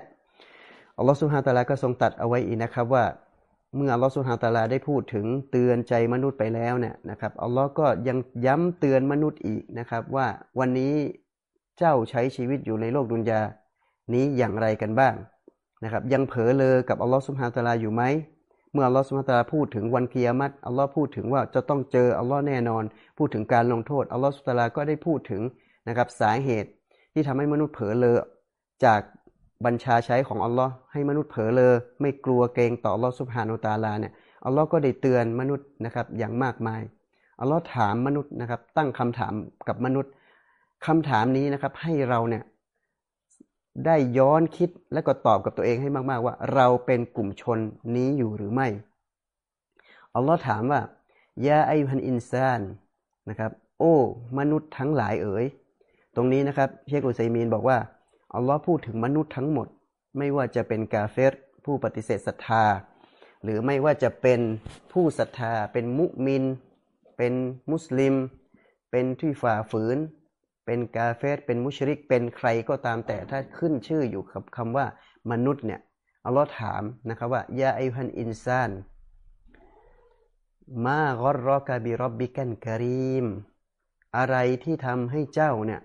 A: อัลลอฮฺสุฮาตาลาก็ทรงตัดเอาไว้อีกนะครับว่า เมื่ออัลลอฮฺสุฮาตาลาได้พูดถึงเตือนใจมนุษย์ไปแล้วเนี่ยนะครับอัลลอฮ์ก็ยังย้ำเตือนมนุษย์อีกนะครับว่าวันนี้เจ้าใช้ชีวิตอยู่ในโลกดุนยานี้อย่างไรกันบ้างนะครับยังเผลอเลอกับอัลลอฮฺสุฮาตาลาอยู่ไหมเมื่ออัลลอฮฺสุลตาพูดถึงวันเกียรติอัลลอฮ์พูดถึงว่าจะต้องเจออัลลอฮ์แน่นอน พูดถึงการลงโทษอัลลอฮฺสุลตาก็ได้พูดถึงนะครับสาเหตุที่ทำให้มนุษย์เผลอเลอจาก บัญชาใช้ของอัลลอฮ์ให้มนุษย์เผลอเลอไม่กลัวเกรงต่ออัลลอฮ์สุบฮานุตาลาเนี่ยอัลลอฮ์ก็ได้เตือนมนุษย์นะครับอย่างมากมายอัลลอฮ์ถามมนุษย์นะครับ ตั้งคำถามกับมนุษย์คำถามนี้นะครับให้เราเนี่ยได้ย้อนคิดและก็ตอบกับตัวเองให้มาก ๆ ว่า เราเป็นกลุ่มชนนี้อยู่หรือไม่อัลลอฮ์ถามว่ายาไอพันอินซานนะครับ โอ้ มนุษย์ทั้งหลายเอ๋ยตรงนี้นะครับเชคอุซัยมีนบอกว่า อัลลอฮ์พูดถึงมนุษย์ทั้งหมด ไม่ว่าจะเป็นกาเฟรผู้ปฏิเสธศรัทธา หรือไม่ว่าจะเป็นผู้ศรัทธา เป็นมุมิน เป็นมุสลิม เป็นที่ฝ่าฝืน เป็นกาเฟสเป็นมุชริก เป็นใครก็ตามแต่ถ้าขึ้นชื่ออยู่กับคำว่ามนุษย์เนี่ยอัลลอฮ์ถามนะครับว่ายาไอพันอินซานมากรรอกาบิรบบิกันกรีม อะไรที่ทำให้เจ้าเนี่ย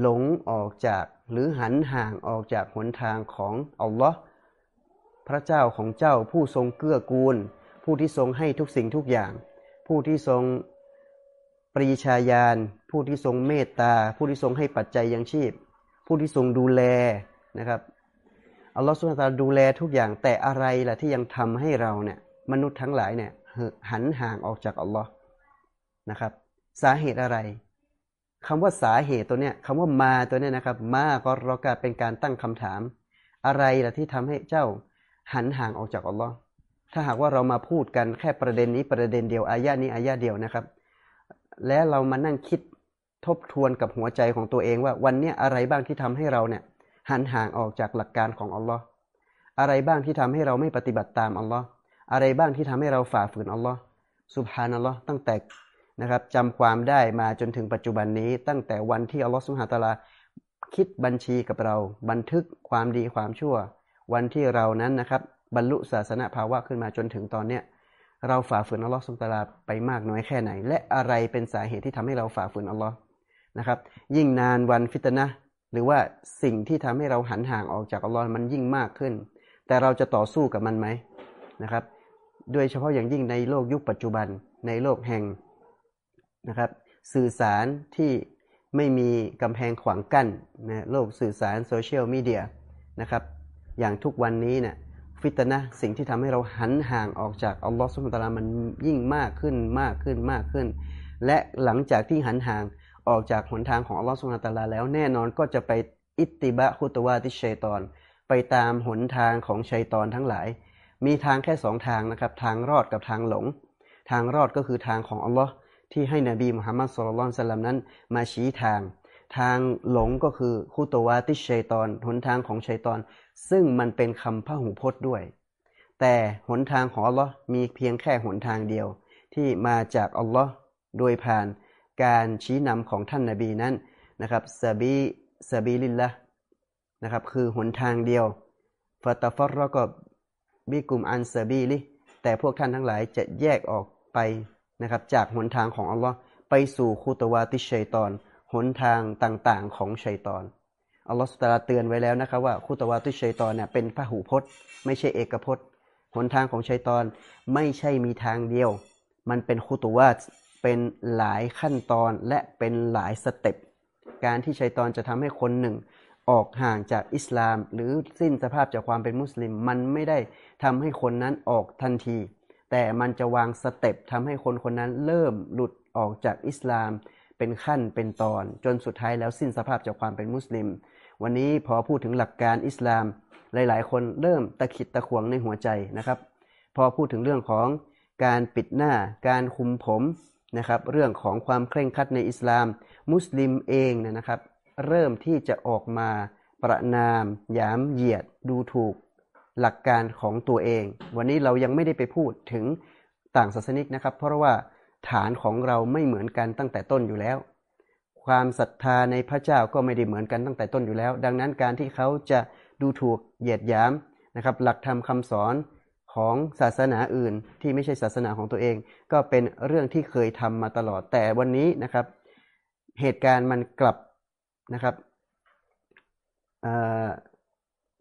A: หลงออกจาก หรือหันห่างออกจากหนทางของอัลลอฮ์พระเจ้าของเจ้าผู้ทรงเกื้อกูล ผู้ที่ทรงให้ทุกสิ่งทุกอย่าง ผู้ที่ทรงปรีชาญาณผู้ที่ทรงเมตตา ผู้ที่ทรงให้ปัจจัยยังชีพ ผู้ที่ทรงดูแลนะครับอัลลอฮฺสุลตาดูแลทุกอย่างแต่อะไรล่ะที่ยังทำให้เราเนี่ยมนุษย์ทั้งหลายเนี่ยหันห่างออกจากอัลลอฮ์นะครับ สาเหตุอะไร คำว่าสาเหตุตัวเนี้ยคำว่ามาตัวเนี้ยนะครับ มาก็รอกาเป็นการตั้งคำถาม อะไรล่ะที่ทำให้เจ้าหันห่างออกจากอัลลอฮ์ถ้าหากว่าเรามาพูดกันแค่ประเด็นนี้ประเด็นเดียวอายะนี้อายะเดียวนะครับ และเรามานั่งคิดทบทวนกับหัวใจของตัวเองว่าวันนี้อะไรบ้างที่ทำให้เราเนี่ยหันห่างออกจากหลักการของอัลลอฮ์อะไรบ้างที่ทำให้เราไม่ปฏิบัติตามอัลลอฮ์อะไรบ้างที่ทำให้เราฝ่าฝืนอัลลอฮ์สุบฮานัลลอฮ์ตั้งแต่ นะครับจำความได้มาจนถึงปัจจุบันนี้ ตั้งแต่วันที่อัลลอฮ์สุฮาตาลาคิดบัญชีกับเรา บันทึกความดีความชั่ว วันที่เรานั้นนะครับ บรรลุศาสนาภาวะขึ้นมาจนถึงตอนเนี้ยเราฝ่าฝืนอัลลอฮ์สุลตาราไปมากน้อยแค่ไหน และอะไรเป็นสาเหตุที่ทำให้เราฝ่าฝืนอัลลอฮ์นะครับ ยิ่งนานวันฟิตนะหรือว่าสิ่งที่ทำให้เราหันห่างออกจากอัลลอฮ์มันยิ่งมากขึ้น แต่เราจะต่อสู้กับมันไหมนะครับ โดยเฉพาะอย่างยิ่งในโลกยุคปัจจุบันในโลกแห่ง นะครับ สื่อสารที่ไม่มีกำแพงขวางกั้นนะโลกสื่อสารโซเชียลมีเดียนะครับ อย่างทุกวันนี้เนะี่ยฟิตนะสิ่งที่ทำให้เราหันห่างออกจากอัลลอฮฺสุบฮฺตาลามันยิ่งมากขึ้นมากขึ้นมากขึ้น และหลังจากที่หันห่างออกจากหนทางของอัลลอฮฺสุบฮฺตาลาแล้วแน่นอนก็จะไปอิติบะคุตวาติชัยตอน ไปตามหนทางของชัยตอนทั้งหลาย มีทางแค่สองทางนะครับ ทางรอดกับทางหลง ทางรอดก็คือทางของอัลลอฮ์ ที่ให้นบีมุฮัมมัดصلى الله عليه وسلم นั้น มาชี้ทาง ทางหลงก็คือخطوات الشيطان หนทางของชัยตอน ซึ่งมันเป็นคำพหูพจน์ด้วย แต่หนทางของอัลลอฮ์มีเพียงแค่หนทางเดียว ที่มาจากอัลลอฮ์โดยผ่านการชี้นำของท่านนาบีนั้นนะครับسبيل سبيل الله นะครับคือหนทางเดียวفتفرقบิกุมอันซาบีลิแต่พวกท่านทั้งหลายจะแยกออกไป นะครับจากหนทางของอัลลอฮ์ไปสู่คุตวาติชัยตอนหนทางต่างๆของชัยตอนอัลลอฮฺสุตาเตือนไว้แล้วนะครับว่าคุตวาติชัยตอนเนี่ยเป็นพหูพจน์ ไม่ใช่เอกพจน์หนทางของชัยตอนไม่ใช่มีทางเดียว มันเป็นคุตวาตเป็นหลายขั้นตอนและเป็นหลายสเต็ปการที่ชัยตอนจะทำให้คนหนึ่ง ออกห่างจากอิสลาม หรือสิ้นสภาพจากความเป็นมุสลิม มันไม่ได้ทำให้คนนั้นออกทันที แต่มันจะวางสเต็ปทำให้คนคนนั้นเริ่มหลุดออกจากอิสลามเป็นขั้นเป็นตอน จนสุดท้ายแล้วสิ้นสภาพจากความเป็นมุสลิม วันนี้พอพูดถึงหลักการอิสลาม หลาย ๆ คนเริ่มตะขิดตะขวงในหัวใจนะครับ พอพูดถึงเรื่องของการปิดหน้าการคุมผมนะครับ เรื่องของความเคร่งครัดในอิสลาม มุสลิมเองนะครับ เริ่มที่จะออกมาประนามยามเหยียดดูถูก หลักการของตัวเอง วันนี้เรายังไม่ได้ไปพูดถึงต่างศาสนิกนะครับ เพราะว่าฐานของเราไม่เหมือนกันตั้งแต่ต้นอยู่แล้ว ความศรัทธาในพระเจ้าก็ไม่ได้เหมือนกันตั้งแต่ต้นอยู่แล้ว ดังนั้นการที่เขาจะดูถูกเหยียดหยามนะครับ หลักธรรมคาสอนของศาสนาอื่นที่ไม่ใช่ศาสนาของตัวเอง ก็เป็นเรื่องที่เคยทำมาตลอดแต่วันนี้นะครับ เหตุการณ์มันกลับนะครับ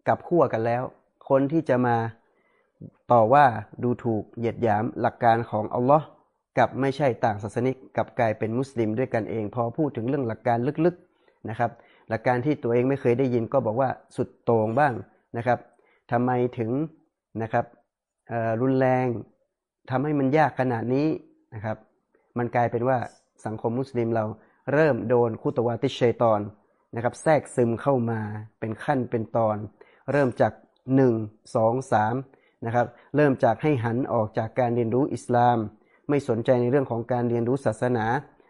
A: กลับขั้วกันแล้ว คนที่จะมาต่อว่าดูถูกเหยียดหยามหลักการของอัลลอฮ์กับไม่ใช่ต่างศาสนิกกับกลายเป็นมุสลิมด้วยกันเอง พอพูดถึงเรื่องหลักการลึกๆนะครับ หลักการที่ตัวเองไม่เคยได้ยินก็บอกว่าสุดโต่งบ้างนะครับทำไมถึงนะครับรุนแรงทำให้มันยากขนาดนี้นะครับ มันกลายเป็นว่าสังคมมุสลิมเราเริ่มโดนคุตวาติชัยตอนนะครับ แทรกซึมเข้ามาเป็นขั้นเป็นตอน เริ่มจาก 1 2 3นะครับเริ่มจากให้หันออกจากการเรียนรู้อิสลาม ไม่สนใจในเรื่องของการเรียนรู้ศาสนา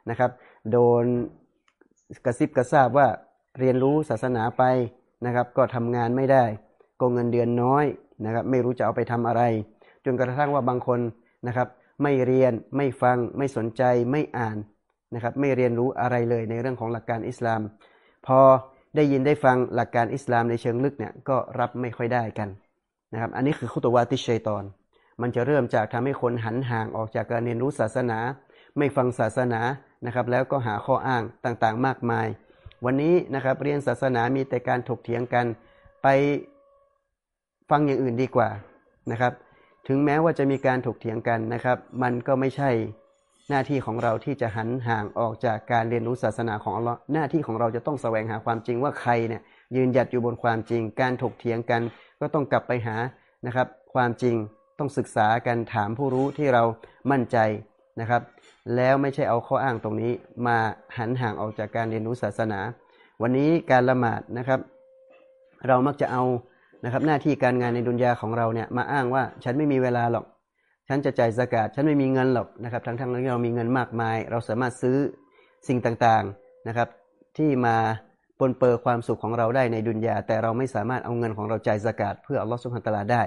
A: นะครับ โดนกระซิบกระซาบว่าเรียนรู้ศาสนาไปนะครับ ก็ทำงานไม่ได้ก็เงินเดือนน้อยนะครับไม่รู้จะเอาไปทำอะไร จนกระทั่งว่าบางคนนะครับ ไม่เรียนไม่ฟังไม่สนใจไม่อ่านนะครับ ไม่เรียนรู้อะไรเลยในเรื่องของหลักการอิสลาม พอ ได้ยินได้ฟังหลักการอิสลามในเชิงลึกเนี่ยก็รับไม่ค่อยได้กันนะครับ อันนี้คือคุตวาติชัยตอน มันจะเริ่มจากทำให้คนหันห่างออกจากการเรียนรู้ศาสนา ไม่ฟังศาสนานะครับ แล้วก็หาข้ออ้างต่างๆ มากมาย วันนี้นะครับเรียนศาสนามีแต่การถกเถียงกันไปฟังอย่างอื่นดีกว่านะครับ ถึงแม้ว่าจะมีการถกเถียงกันนะครับ มันก็ไม่ใช่ หน้าที่ของเราที่จะหันห่างออกจากการเรียนรู้ศาสนาของอัลลอฮ์หน้าที่ของเราจะต้องแสวงหาความจริงว่าใครเนี่ยยืนหยัดอยู่บนความจริง การถกเถียงกันก็ต้องกลับไปหานะครับ ความจริงต้องศึกษากันถามผู้รู้ที่เรามั่นใจนะครับ แล้วไม่ใช่เอาข้ออ้างตรงนี้มาหันห่างออกจากการเรียนรู้ศาสนา วันนี้การละหมาดนะครับ เรามักจะเอานะครับหน้าที่การงานในดุนยาของเราเนี่ยมาอ้างว่าฉันไม่มีเวลาหรอก ฉันจะจ่ายสกาดฉันไม่มีเงินหรอกนะครับ ทั้งทั้งที่เรามีเงินมากมาย เราสามารถซื้อสิ่งต่างๆนะครับ ที่มาปนเปื้อความสุขของเราได้ในดุนยา แต่เราไม่สามารถเอาเงินของเราจ่ายสกาดเพื่ออัลลอฮฺสุบฮานตะลาได้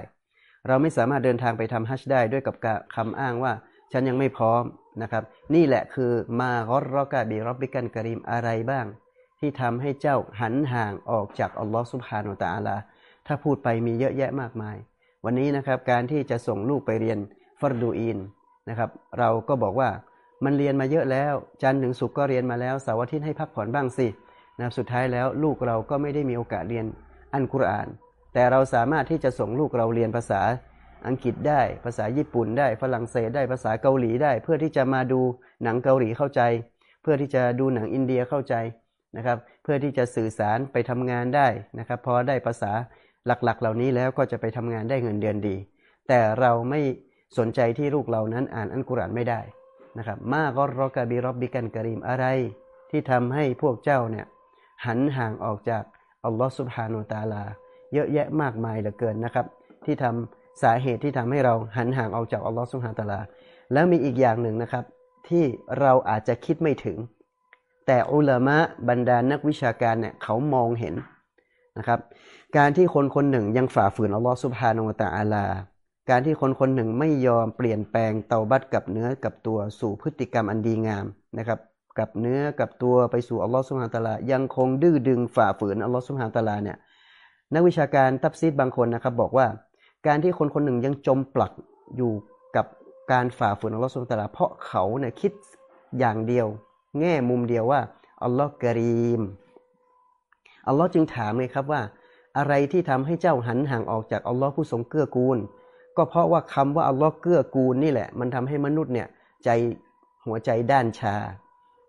A: เราไม่สามารถเดินทางไปทำฮัจญ์ได้ด้วยกับคำอ้างว่า ฉันยังไม่พร้อมนะครับ นี่แหละคือมารอรอกาบีรอบบิกันกรีมอะไรบ้าง ที่ทำให้เจ้าหันห่างออกจากอัลลอฮฺสุบฮานุตะอาลาถ้าพูดไปมีเยอะแยะมากมาย วันนี้นะครับการที่จะส่งลูกไปเรียน ฟรดูอินนะครับ เราก็บอกว่ามันเรียนมาเยอะแล้ว จันทร์ถึงศุกร์ก็เรียนมาแล้วเสาร์อาทิตย์ให้พักผ่อนบ้างสินะสุดท้ายแล้วลูกเราก็ไม่ได้มีโอกาสเรียนอันกุรอาน แต่เราสามารถที่จะส่งลูกเราเรียนภาษาอังกฤษได้ ภาษาญี่ปุ่นได้ ฝรั่งเศสได้ ภาษาเกาหลีได้ เพื่อที่จะมาดูหนังเกาหลีเข้าใจ เพื่อที่จะดูหนังอินเดียเข้าใจนะครับ เพื่อที่จะสื่อสารไปทำงานได้นะครับ พอได้ภาษาหลักๆ เหล่านี้แล้วก็จะไปทำงานได้เงินเดือนดี แต่เราไม่ สนใจที่ลูกเรานั้นอ่านอันกุรานไม่ได้นะครับมากรอกบีรอบบิกันกรีมอะไรที่ทำให้พวกเจ้าเนี่ยหันห่างออกจากอัลลอฮฺสุบฮานุตาลา เยอะแยะมากมายเหลือเกินนะครับ ที่ทำสาเหตุที่ทำให้เราหันห่างออกจากอัลลอฮฺสุบฮานุตาลา แล้วมีอีกอย่างหนึ่งนะครับ ที่เราอาจจะคิดไม่ถึง แต่อุลามะบรรดานักวิชาการเนี่ยเขามองเห็นนะครับ การที่คนคนหนึ่งยังฝ่าฝืนอัลลอฮฺสุบฮานาตะอาลา การที่คนคนหนึ่งไม่ยอมเปลี่ยนแปลงเตาบัตกับเนื้อกับตัวสู่พฤติกรรมอันดีงามนะครับกับเนื้อกับตัวไปสู่อัลลอฮฺสุบฮานตะลา ยังคงดื้อดึงฝ่าฝืนอัลลอฮฺสุบฮานตะลาเนี่ยนักวิชาการตับซีดบางคนนะครับบอกว่าการที่คนคนหนึ่งยังจมปลักอยู่กับการฝ่าฝืนอัลลอฮฺสุบฮานตะลา เพราะเขาเนี่ยคิดอย่างเดียว แง่มุมเดียวว่าอัลลอฮ์กรีมอัลลอฮ์จึงถามเลยครับว่า อะไรที่ทำให้เจ้าหันห่างออกจากอัลลอฮ์ผู้ทรงเกื้อกูล ก็เพราะว่าคำว่าอัลลอฮ์เกื้อกูลนี่แหละ มันทำให้มนุษย์เนี่ยใจหัวใจด้านชา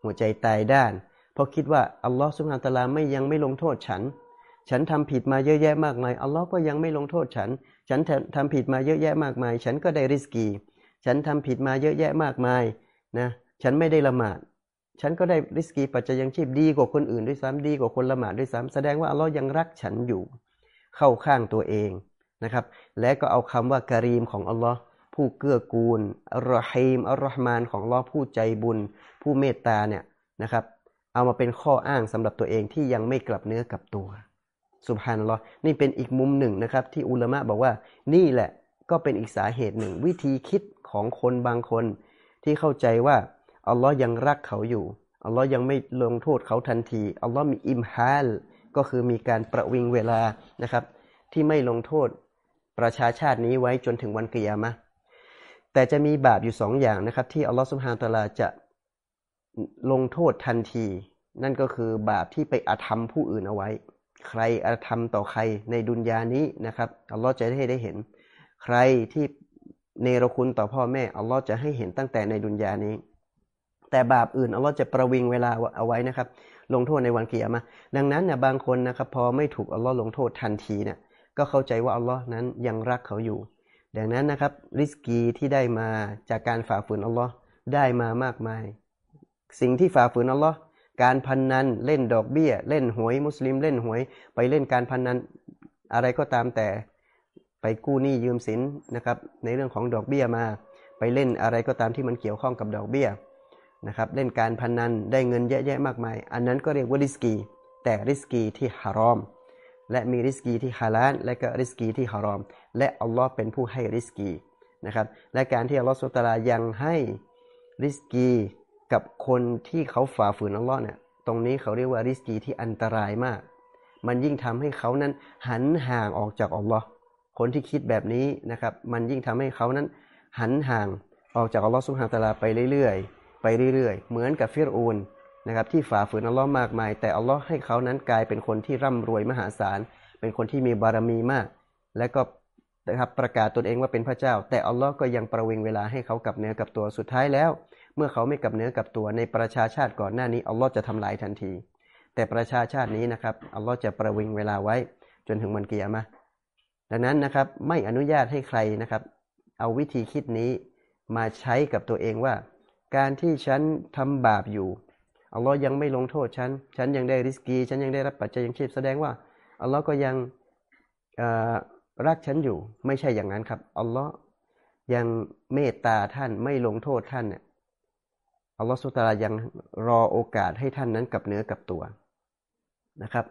A: หัวใจตายด้าน เพราะคิดว่าอัลลอฮ์สุบฮานตะลาไม่ยังไม่ลงโทษฉัน ฉันทำผิดมาเยอะแยะมากมายอัลลอฮ์ก็ยังไม่ลงโทษฉัน ฉันทำผิดมาเยอะแยะมากมาย ฉันก็ได้ริสกี ฉันทำผิดมาเยอะแยะมากมายนะฉันไม่ได้ละหมาด ฉันก็ได้ริสกีปัจจัยยังชีพดีกว่าคนอื่นด้วยซ้ำดีกว่าคนละหมาดด้วยซ้ำแสดงว่าอัลลอฮ์ยังรักฉันอยู่ เข้าข้างตัวเอง นะครับ และก็เอาคำว่าการีมของอัลลอฮ์ผู้เกื้อกูลอัลรอฮีมอัลรอฮ์มานของอัลลอฮ์ผู้ใจบุญ ผู้เมตตาเนี่ยนะครับ เอามาเป็นข้ออ้างสำหรับตัวเองที่ยังไม่กลับเนื้อกลับตัวสุภานัลลอฮ์นี่เป็นอีกมุมหนึ่งนะครับ ที่อุลามะบอกว่านี่แหละก็เป็นอีกสาเหตุหนึ่ง วิธีคิดของคนบางคน ที่เข้าใจว่าอัลลอฮ์ยังรักเขาอยู่อัลลอฮ์ยังไม่ลงโทษเขาทันทีอัลลอฮ์มีอิมฮาลก็คือมีการประวิงเวลานะครับ ที่ไม่ลงโทษ ประชาชาตินี้ไว้จนถึงวันกิยามะแต่จะมีบาปอยู่สองอย่างนะครับ ที่อัลลอฮ์สุบฮานตะลาจะลงโทษทันที นั่นก็คือบาปที่ไปอาธรรมผู้อื่นเอาไว้ ใครอาธรรมต่อใครในดุนยานี้นะครับอัลลอฮ์จะให้ได้เห็น ใครที่เนรคุณต่อพ่อแม่อัลลอฮ์จะให้เห็นตั้งแต่ในดุนยานี้ แต่บาปอื่นอัลลอฮ์จะประวิงเวลาเอาไว้นะครับ ลงโทษในวันเกียรมาดังนั้นเนี่ยบางคนนะครับพอไม่ถูกอัลลอฮ์ลงโทษทันทีเนี่ย ก็เข้าใจว่าอัลลอฮ์นั้นยังรักเขาอยู่ ดังนั้นนะครับริสกีที่ได้มาจากการฝ่าฝืนอัลลอฮ์ได้มามากมาย สิ่งที่ฝ่าฝืนอัลลอฮ์การพนนันเล่นดอกเบี้ย เล่นหวยมุสลิมเล่นหวย ไปเล่นการพนนันอะไรก็ตามแต่ไปกู้หนี้ยืมสินนะครับในเรื่องของดอกเบี้ยมา ไปเล่นอะไรก็ตามที่มันเกี่ยวข้องกับดอกเบี้ยนะครับเล่นการพนนันได้เงินเยอะแยะมากมาย อันนั้นก็เรียกว่าริสกี แต่ริสกีที่ฮารอม และมีริสกีที่ฮาลาลและก็ริสกีที่ฮารอม และอัลลอฮ์เป็นผู้ให้ริสกีนะครับ และการที่อัลลอฮ์สุตารายังให้ริสกีกับคนที่เขาฝ่าฝืนอัลลอฮ์เนี่ยตรงนี้เขาเรียกว่าริสกีที่อันตรายมาก มันยิ่งทำให้เขานั้นหันห่างออกจากอัลลอฮ์คนที่คิดแบบนี้นะครับ มันยิ่งทำให้เขานั้นหันห่างออกจากอัลลอฮ์สุบฮานตะลาไปเรื่อยๆ ไปเรื่อยๆ เหมือนกับฟิรอูน นะครับที่ฝ่าฝืนอัลลอฮ์มากมาย แต่อัลลอฮ์ให้เขานั้นกลายเป็นคนที่ร่ำรวยมหาศาล เป็นคนที่มีบารมีมาก และก็นะครับประกาศตนเองว่าเป็นพระเจ้า แต่อัลลอฮ์ก็ยังประวิงเวลาให้เขากับเนื้อกับตัวสุดท้ายแล้ว เมื่อเขาไม่กับเนื้อกับตัวในประชาชาติก่อนหน้านี้อัลลอฮ์จะทำลายทันที แต่ประชาชาตินี้นะครับอัลลอฮ์จะประวิงเวลาไว้จนถึงวันเกียรมาดังนั้นนะครับไม่อนุญาตให้ใครนะครับ เอาวิธีคิดนี้มาใช้กับตัวเองว่า การที่ฉันทำบาปอยู่ อัลลอฮ์ยังไม่ลงโทษฉัน ฉันยังได้ริสกี ฉันยังได้รับปัจจัยยังชีพแสดงว่าอัลลอฮ์ก็ยังรักฉันอยู่ ไม่ใช่อย่างนั้นครับอัลลอฮ์ยังเมตตาท่านไม่ลงโทษท่านเนี่ยอัลลอฮ์สุตารายังรอโอกาสให้ท่านนั้นกับเนื้อกับตัวนะครับ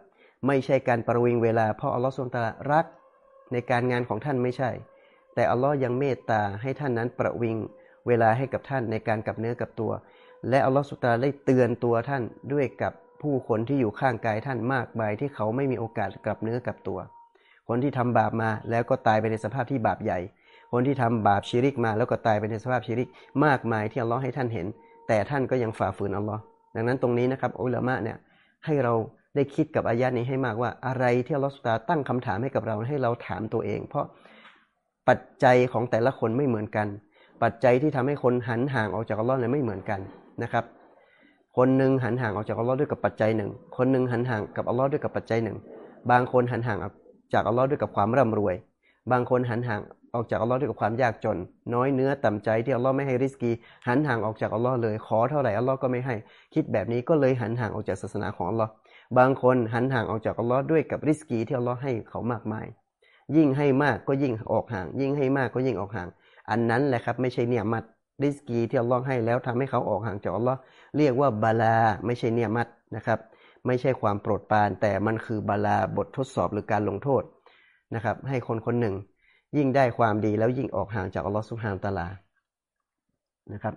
A: ไม่ใช่การประวิงเวลา เพราะอัลลอฮ์สุตารารักในการงานของท่านไม่ใช่ แต่อัลลอฮ์ยังเมตตาให้ท่านนั้นประวิงเวลาให้กับท่านในการกับเนื้อกับตัว และอัลลอฮฺสุตาได้เตือนตัวท่านด้วยกับผู้คนที่อยู่ข้างกายท่านมากมายที่เขาไม่มีโอกาสกลับเนื้อกลับตัว คนที่ทำบาปมาแล้วก็ตายไปในสภาพที่บาปใหญ่ คนที่ทำบาปชิริกมาแล้วก็ตายไปในสภาพชิริกมากมายที่อัลลอฮ์ให้ท่านเห็น แต่ท่านก็ยังฝ่าฝืนอัลลอฮ์ดังนั้นตรงนี้นะครับอุลามะเนี่ยให้เราได้คิดกับอายะนี้ให้มากว่าอะไรที่อัลลอฮ์สุตาตั้งคำถามให้กับเราให้เราถามตัวเอง เพราะปัจจัยของแต่ละคนไม่เหมือนกัน ปัจจัยที่ทำให้คนหันห่างออกจากอัลลอฮ์เนี่ยไม่เหมือนกัน นะครับ คนหนึ่งหันห่างออกจากอัลลอฮ์ด้วยกับปัจจัยหนึ่ง คนหนึ่งหันห่างกับอัลลอฮ์ด้วยกับปัจจัยหนึ่ง บางคนหันห่างจากอัลลอฮ์ด้วยกับความร่ำรวย บางคนหันห่างออกจากอัลลอฮ์ด้วยกับความยากจน น้อยเนื้อต่ำใจที่อัลลอฮ์ไม่ให้ริสกี หันห่างออกจากอัลลอฮ์เลย ขอเท่าไหร่อัลลอฮ์ก็ไม่ให้ คิดแบบนี้ก็เลยหันห่างออกจากศาสนาของอัลลอฮ์บางคนหันห่างออกจากอัลลอฮ์ด้วยกับริสกีที่อัลลอฮ์ให้เขามากมาย ยิ่งให้มากก็ยิ่งออกห่าง ยิ่งให้มากก็ยิ่งออกห่าง อันนั้นแหละครับไม่ใช่เนี่ยมัด ริสกีที่อัลลอฮ์ให้แล้วทำให้เขาออกห่างจากอัลลอฮ์เรียกว่าบาลาไม่ใช่เนียมัดนะครับ ไม่ใช่ความโปรดปราน แต่มันคือบาลาบททดสอบหรือการลงโทษนะครับ ให้คนคนหนึ่ง ยิ่งได้ความดีแล้วยิ่งออกห่างจากอัลลอฮ์สุฮานตะลานะครับ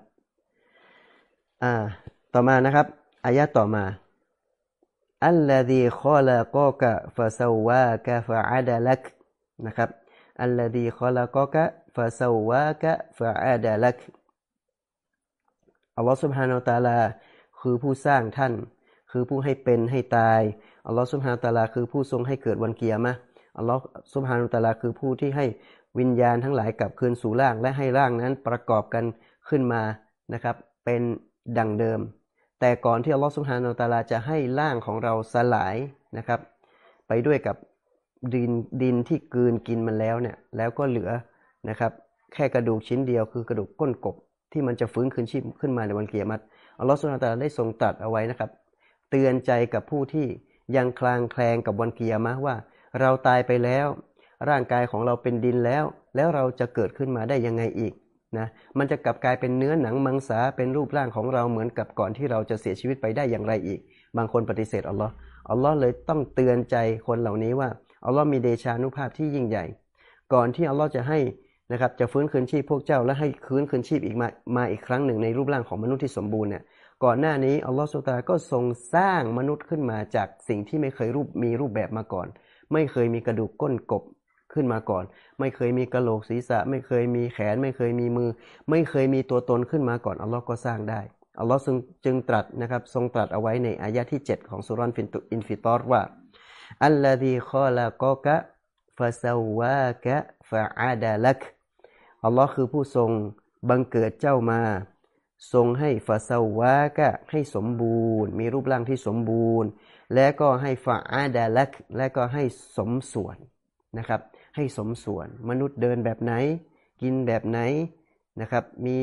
A: อ่าต่อมานะครับอายะต่อมาอัลลดีขอละกอกะฟาซาวากะฟาอาดะลักนะครับอัลลดีขอละกอกะฟาซาวากะฟาอาดะลัก อัลลอฮฺสุบฮานาตาลา คือผู้สร้างท่าน คือผู้ให้เป็นให้ตาย อัลลอฮฺสุบฮานาตาลา คือผู้ทรงให้เกิดวันเกียร์มะอัลลอฮฺสุบฮานาตาลา คือผู้ที่ให้วิญญาณทั้งหลายกลับคืนสู่ร่าง และให้ร่างนั้นประกอบกันขึ้นมานะครับ เป็นดังเดิม แต่ก่อนที่อัลลอฮฺสุบฮานาตาลาจะให้ร่างของเราสลายนะครับ ไปด้วยกับดินดินที่กืนกินมันแล้วเนี่ยแล้วก็เหลือนะครับ แค่กระดูกชิ้นเดียวคือกระดูกก้นกบ ที่มันจะฟื้นคืนชีพขึ้นมาในวันเกียรติอัลลอฮฺสุลตาได้ทรงตรัสเอาไว้นะครับ เตือนใจกับผู้ที่ยังคลางแคลงกับวันเกียรติว่า เราตายไปแล้ว ร่างกายของเราเป็นดินแล้ว แล้วเราจะเกิดขึ้นมาได้ยังไงอีกนะมันจะกลับกลายเป็นเนื้อหนังมังสาเป็นรูปร่างของเราเหมือนกับก่อนที่เราจะเสียชีวิตไปได้อย่างไรอีก บางคนปฏิเสธอัลลอฮ์อัลลอฮ์เลยต้องเตือนใจคนเหล่านี้ว่าอัลลอฮ์มีเดชานุภาพที่ยิ่งใหญ่ ก่อนที่อัลลอฮ์จะให้ นะครับจะฟื้นคืนชีพพวกเจ้าและให้คืนคืนชีพอีกมามาอีกครั้งหนึ่งในรูปร่างของมนุษย์ที่สมบูรณ์เนี่ยก่อนหน้านี้อัลลอฮฺ سبحانه وتعالى ก็ทรงสร้างมนุษย์ขึ้นมาจากสิ่งที่ไม่เคยรูปมีรูปแบบมาก่อน ไม่เคยมีกระดูกก้นกบขึ้นมาก่อน ไม่เคยมีกะโหลกศีรษะ ไม่เคยมีแขน ไม่เคยมีมือ ไม่เคยมีตัวตนขึ้นมาก่อนอัลลอฮ์ก็สร้างได้อัลลอฮ์จึงตรัสนะครับทรงตรัสเอาไว้ในอายะที่ 7 ของสูเราะฮ์อัลอินฟิตุอินฟิตอร์ว่าอัลลอฮีคอลากกะฟาซาวากะฟาอาดาลัก อัลลอฮ์คือผู้ทรงบังเกิดเจ้ามา ทรงให้ฟาซาวากะให้สมบูรณ์ มีรูปร่างที่สมบูรณ์ และก็ให้ฟาอาดาลักและก็ให้สมส่วนนะครับ ให้สมส่วน มนุษย์เดินแบบไหน กินแบบไหนนะครับ มี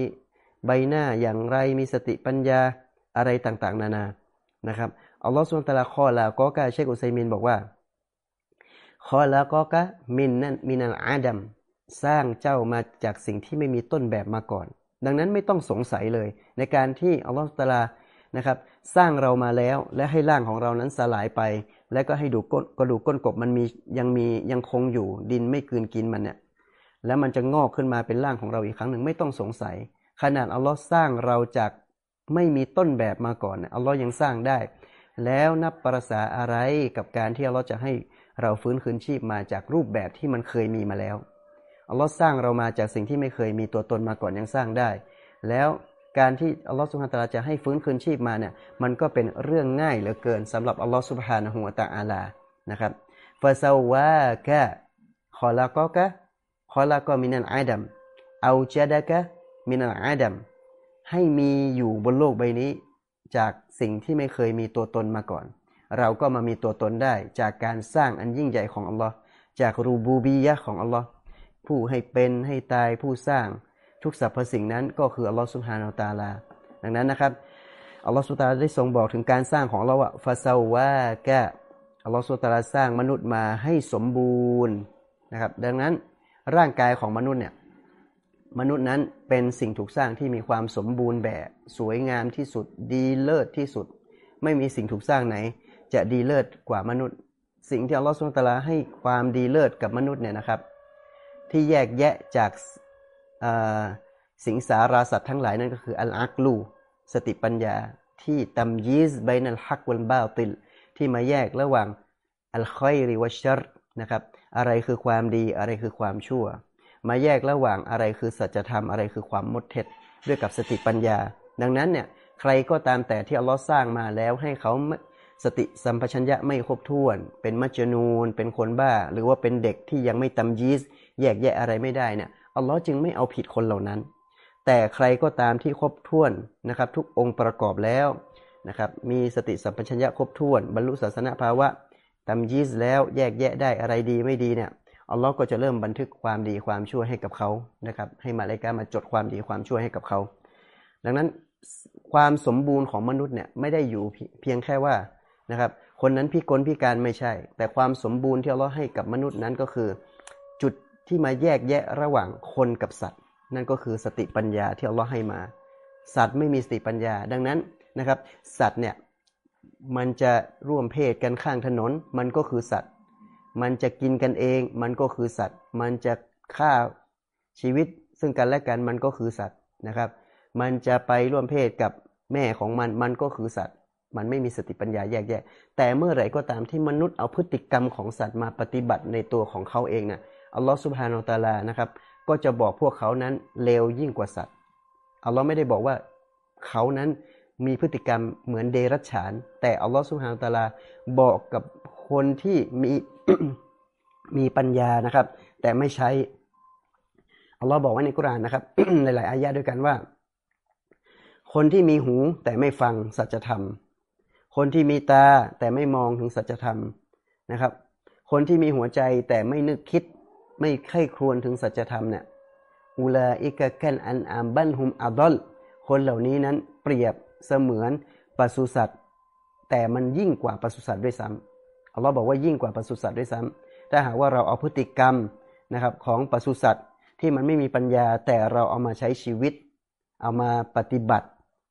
A: ใบหน้าอย่างไรมีสติปัญญาอะไรต่างๆ นานานะครับอัลลอฮ์สุลตาลาคอลาก็กาเชคอุไซมินบอกว่าคอลาก็กะมินนั่นมินัลอาดัม สร้างเจ้ามาจากสิ่งที่ไม่มีต้นแบบมาก่อน ดังนั้นไม่ต้องสงสัยเลย ในการที่อัลลอฮฺตาลานะครับ สร้างเรามาแล้วและให้ร่างของเรานั้นสลายไป และก็ให้ดูก้นกระดูกก้นกบมันมียังมียังคงอยู่ดินไม่กืนกินมันเนี่ยแล้วมันจะงอกขึ้นมาเป็นร่างของเราอีกครั้งหนึ่งไม่ต้องสงสัย ขนาดอัลลอฮ์สร้างเราจากไม่มีต้นแบบมาก่อนอัลลอฮ์ยังสร้างได้ แล้วนับประสาอะไรกับการที่อัลลอฮ์จะให้เราฟื้นคืนชีพมาจากรูปแบบที่มันเคยมีมาแล้ว อัลลอฮ์สร้างเรามาจากสิ่งที่ไม่เคยมีตัวตนมาก่อนยังสร้างได้ แล้วการที่อัลลอฮ์สุบฮานตะลาจะให้ฟื้นคืนชีพมาเนี่ยมันก็เป็นเรื่องง่ายเหลือเกินสำหรับอัลลอฮ์สุบฮานะฮุวาตะอาลานะครับฟาซาวะกะขอลากะกะขอลากะมินันอาดัมเอาเจดะกะมินันอาดัมให้มีอยู่บนโลกใบนี้ จากสิ่งที่ไม่เคยมีตัวตนมาก่อน เราก็มามีตัวตนได้จากการสร้างอันยิ่งใหญ่ของอัลลอฮ์จากรูบูบียะของอัลลอฮ์ ผู้ให้เป็นให้ตายผู้สร้างทุกสรรพสิ่งนั้นก็คืออัลลอฮฺสุบฮานาอัลตาลา ดังนั้นนะครับอัลลอฮฺสุตาลได้ทรงบอกถึงการสร้างของเราว่าฟาซาวะกะอัลลอฮฺสุตาลาสร้างมนุษย์มาให้สมบูรณ์นะครับ ดังนั้นร่างกายของมนุษย์เนี่ยมนุษย์นั้นเป็นสิ่งถูกสร้างที่มีความสมบูรณ์แบบ สวยงามที่สุดดีเลิศที่สุด ไม่มีสิ่งถูกสร้างไหน จะดีเลิศกว่ามนุษย์ สิ่งที่อัลลอฮฺสุบตาลาให้ความดีเลิศกับมนุษย์เนี่ยนะครับ ที่แยกแยะจากสิงสาราสัตว์ทั้งหลายนั่นก็คืออัลอักลู สติปัญญาที่ตัมยีสไบนัลฮักวัลบาติล ที่มาแยกระหว่างอัลคอยริวัชรนะครับอะไรคือความดีอะไรคือความชั่ว มาแยกระหว่างอะไรคือสัจธรรมอะไรคือความมดเท็จด้วยกับสติปัญญา ดังนั้นเนี่ยใครก็ตามแต่ที่อัลลอฮ์สร้างมาแล้วให้เขาสติสัมปชัญญะไม่ครบถ้วน เป็นมัจญูนเป็นคนบ้า หรือว่าเป็นเด็กที่ยังไม่ตำยีส แยกแยะอะไรไม่ได้เนี่ยอัลลอฮ์จึงไม่เอาผิดคนเหล่านั้น แต่ใครก็ตามที่ครบถ้วนนะครับ ทุกองค์ประกอบแล้วนะครับมีสติสัมปชัญญะครบถ้วน บรรลุศาสนาภาวะตำยีสแล้วแยกแยะได้อะไรดีไม่ดีเนี่ยอัลลอฮ์ก็จะเริ่มบันทึกความดีความชั่วให้กับเขานะครับให้มาเลกามาจดความดีความชั่วให้กับเขา ดังนั้นความสมบูรณ์ของมนุษย์เนี่ยไม่ได้อยู่เพียงแค่ว่านะครับคนนั้นพิกลพิการไม่ใช่ แต่ความสมบูรณ์ที่อัลลอฮ์ให้กับมนุษย์นั้นก็คือ ที่มาแยกแยะระหว่างคนกับสัตว์ นั่นก็คือสติปัญญาที่อัลลอฮ์ให้มา สัตว์ไม่มีสติปัญญา ดังนั้นนะครับ สัตว์เนี่ยมันจะร่วมเพศกันข้างถนน มันก็คือสัตว์ มันจะกินกันเอง มันก็คือสัตว์ มันจะฆ่าชีวิต ซึ่งกันและกันมันก็คือสัตว์นะครับ มันจะไปร่วมเพศกับแม่ของมัน มันก็คือสัตว์ มันไม่มีสติปัญญาแยกแยะ แต่เมื่อไหร่ก็ตามที่มนุษย์เอาพฤติกรรมของสัตว์มาปฏิบัติในตัวของเขาเองนะ่ะ อัลลอฮฺสุบฮานาตาลานะครับก็จะบอกพวกเขานั้นเลวยิ่งกว่าสัตว์อัลลอฮ์ไม่ได้บอกว่าเขานั้นมีพฤติกรรมเหมือนเดรัจฉาน แต่อัลลอฮฺสุบฮานาตาลาบอกกับคนที่มีมีปัญญานะครับ แต่ไม่ใช้อัลลอฮ์บอกไว้ในกุรานนะครับ หลายๆอายะด้วยกันว่า คนที่มีหูแต่ไม่ฟังสัจธรรม คนที่มีตาแต่ไม่มองถึงสัจธรรมนะครับ คนที่มีหัวใจแต่ไม่นึกคิด ไม่ไข้ครวญถึงสัจธรรมเนี่ยอุลาอิกะกันอันอัมบันฮุมอัดลคนเหล่านี้นั้นเปรียบเสมือนปศุสัตว์ แต่มันยิ่งกว่าปศุสัตว์ด้วยซ้ำอัลลอฮ์บอกว่ายิ่งกว่าปศุสัตว์ด้วยซ้ำถ้าหากว่าเราเอาพฤติกรรมนะครับของปศุสัตว์ที่มันไม่มีปัญญาแต่เราเอามาใช้ชีวิต เอามาปฏิบัติ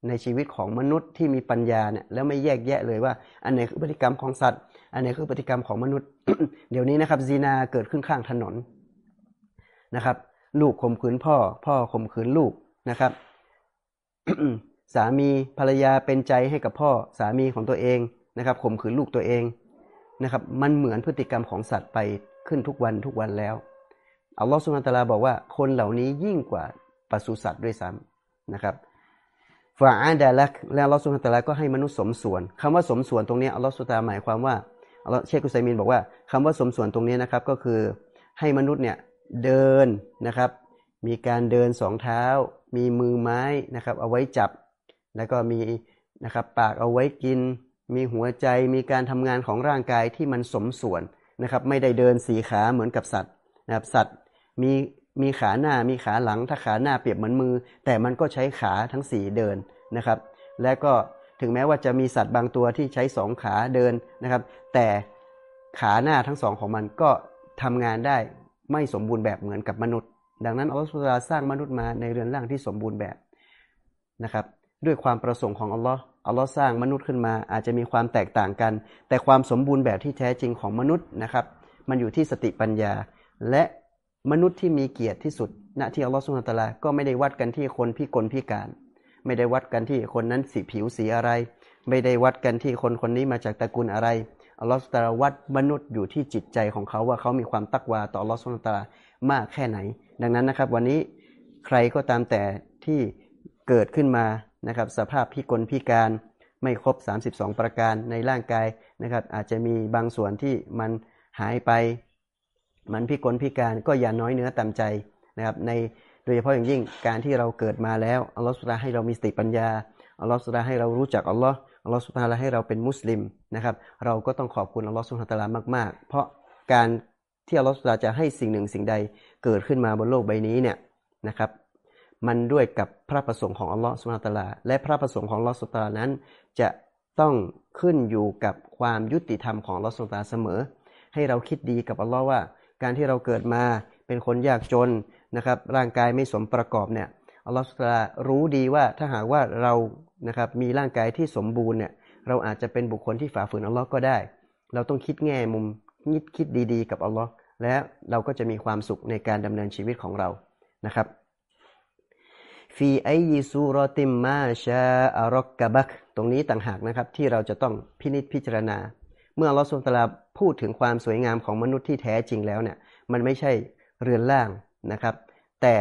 A: ในชีวิตของมนุษย์ที่มีปัญญาเนี่ยแล้วไม่แยกแยะเลยว่า อันไหนคือพฤติกรรมของสัตว์ อันไหนคือพฤติกรรมของมนุษย์ เดี๋ยวนี้นะครับซีนาเกิดขึ้นข้างถนน นะครับ ลูกข่มขืนพ่อ พ่อข่มขืนลูกนะครับ สามีภรรยาเป็นใจให้กับพ่อสามีของตัวเองนะครับข่มขืนลูกตัวเองนะครับ มันเหมือนพฤติกรรมของสัตว์ไปขึ้นทุกวันทุกวันแล้วอัลลอฮฺสุลตาราบอกว่าคนเหล่านี้ยิ่งกว่าปศุสัตว์ด้วยซ้ำนะครับฟาอาดาลักแล้วอัลลอฮฺสุลตาราก็ให้มนุษย์สมส่วนคำว่าสมส่วนตรงนี้อัลลอฮฺสุลตาหมายความว่าอัลลอฮฺเชคุซัยมินบอกว่าคำว่าสมส่วนตรงนี้นะครับก็คือให้มนุษย์เนี่ย เดินนะครับ มีการเดินสองเท้า มีมือไม้นะครับ เอาไว้จับ แล้วก็มีนะครับปากเอาไว้กิน มีหัวใจมีการทำงานของร่างกายที่มันสมส่วนนะครับ ไม่ได้เดินสีขาเหมือนกับสัตว์นะครับสัตว์มีมีขาหน้ามีขาหลังถ้าขาหน้าเปรียบเหมือนมือ แต่มันก็ใช้ขาทั้งสี่เดินนะครับ และก็ถึงแม้ว่าจะมีสัตว์บางตัวที่ใช้สองขาเดินนะครับ แต่ขาหน้าทั้งสองของมันก็ทำงานได้ ไม่สมบูรณ์แบบเหมือนกับมนุษย์ ดังนั้นอัลลอฮฺสร้างมนุษย์มาในเรือนร่างที่สมบูรณ์แบบนะครับ ด้วยความประสงค์ของอัลลอฮ์อัลลอฮ์สร้างมนุษย์ขึ้นมา อาจจะมีความแตกต่างกัน แต่ความสมบูรณ์แบบที่แท้จริงของมนุษย์นะครับ มันอยู่ที่สติปัญญา และมนุษย์ที่มีเกียรติที่สุดณที่อัลลอฮฺสุลตาราก็ไม่ได้วัดกันที่คนพิกลพิการ ไม่ได้วัดกันที่คนนั้นสีผิวสีอะไร ไม่ได้วัดกันที่คนคนนี้มาจากตระกูลอะไร อัลลอฮฺสุตาราวัดมนุษย์อยู่ที่จิตใจของเขาว่าเขามีความตักวาต่ออัลลอฮฺสุลตารามากแค่ไหน ดังนั้นนะครับ วันนี้ใครก็ตามแต่ที่เกิดขึ้นมานะครับสภาพพิกลพิการไม่ครบ 32 ประการในร่างกายนะครับ อาจจะมีบางส่วนที่มันหายไป มันพิกลพิการก็อย่าน้อยเนื้อต่ำใจนะครับในโดยเฉพาะอย่างยิ่งการที่เราเกิดมาแล้วอัลลอฮฺสุลาให้เรามีสติปัญญา อัลลอฮฺสุลาให้เรารู้จักอัลลอฮ์อัลลอฮฺสุลตาให้เราเป็นมุสลิมนะครับ เราก็ต้องขอบคุณอัลลอฮฺสุลตาลามากๆ เพราะการที่อัลลอฮฺสุลาจะให้สิ่งหนึ่งสิ่งใดเกิดขึ้นมาบนโลกใบนี้เนี่ยนะครับ มันด้วยกับพระประสงค์ของอัลลอฮฺสุลตาลาและพระประสงค์ของอัลลอฮฺสุลตาลานั้น จะต้องขึ้นอยู่กับความยุติธรรมของอัลลอฮฺสุลตาเสมอ ให้เราคิดดีกับอัลลอฮ์ว่า การที่เราเกิดมาเป็นคนยากจนนะครับร่างกายไม่สมประกอบเนี่ยอัลลอฮฺสุลารู้ดีว่าถ้าหากว่าเรา นะครับมีร่างกายที่สมบูรณ์เนี่ยเราอาจจะเป็นบุคคลที่ฝ่าฝืนอัลลอฮ์ก็ได้ เราต้องคิดแง่มุมคิดคิดดีๆ กับอัลลอฮ์และเราก็จะมีความสุขในการดำเนินชีวิตของเรานะครับฟีไอยิซูรอติมมาชาอารอกกะบักตรงนี้ต่างหากนะครับที่เราจะต้องพินิจพิจารณา เมื่อลอสุลตาลาพูดถึงความสวยงามของมนุษย์ที่แท้จริงแล้วเนี่ยมันไม่ใช่เรือนร่างนะครับ แต่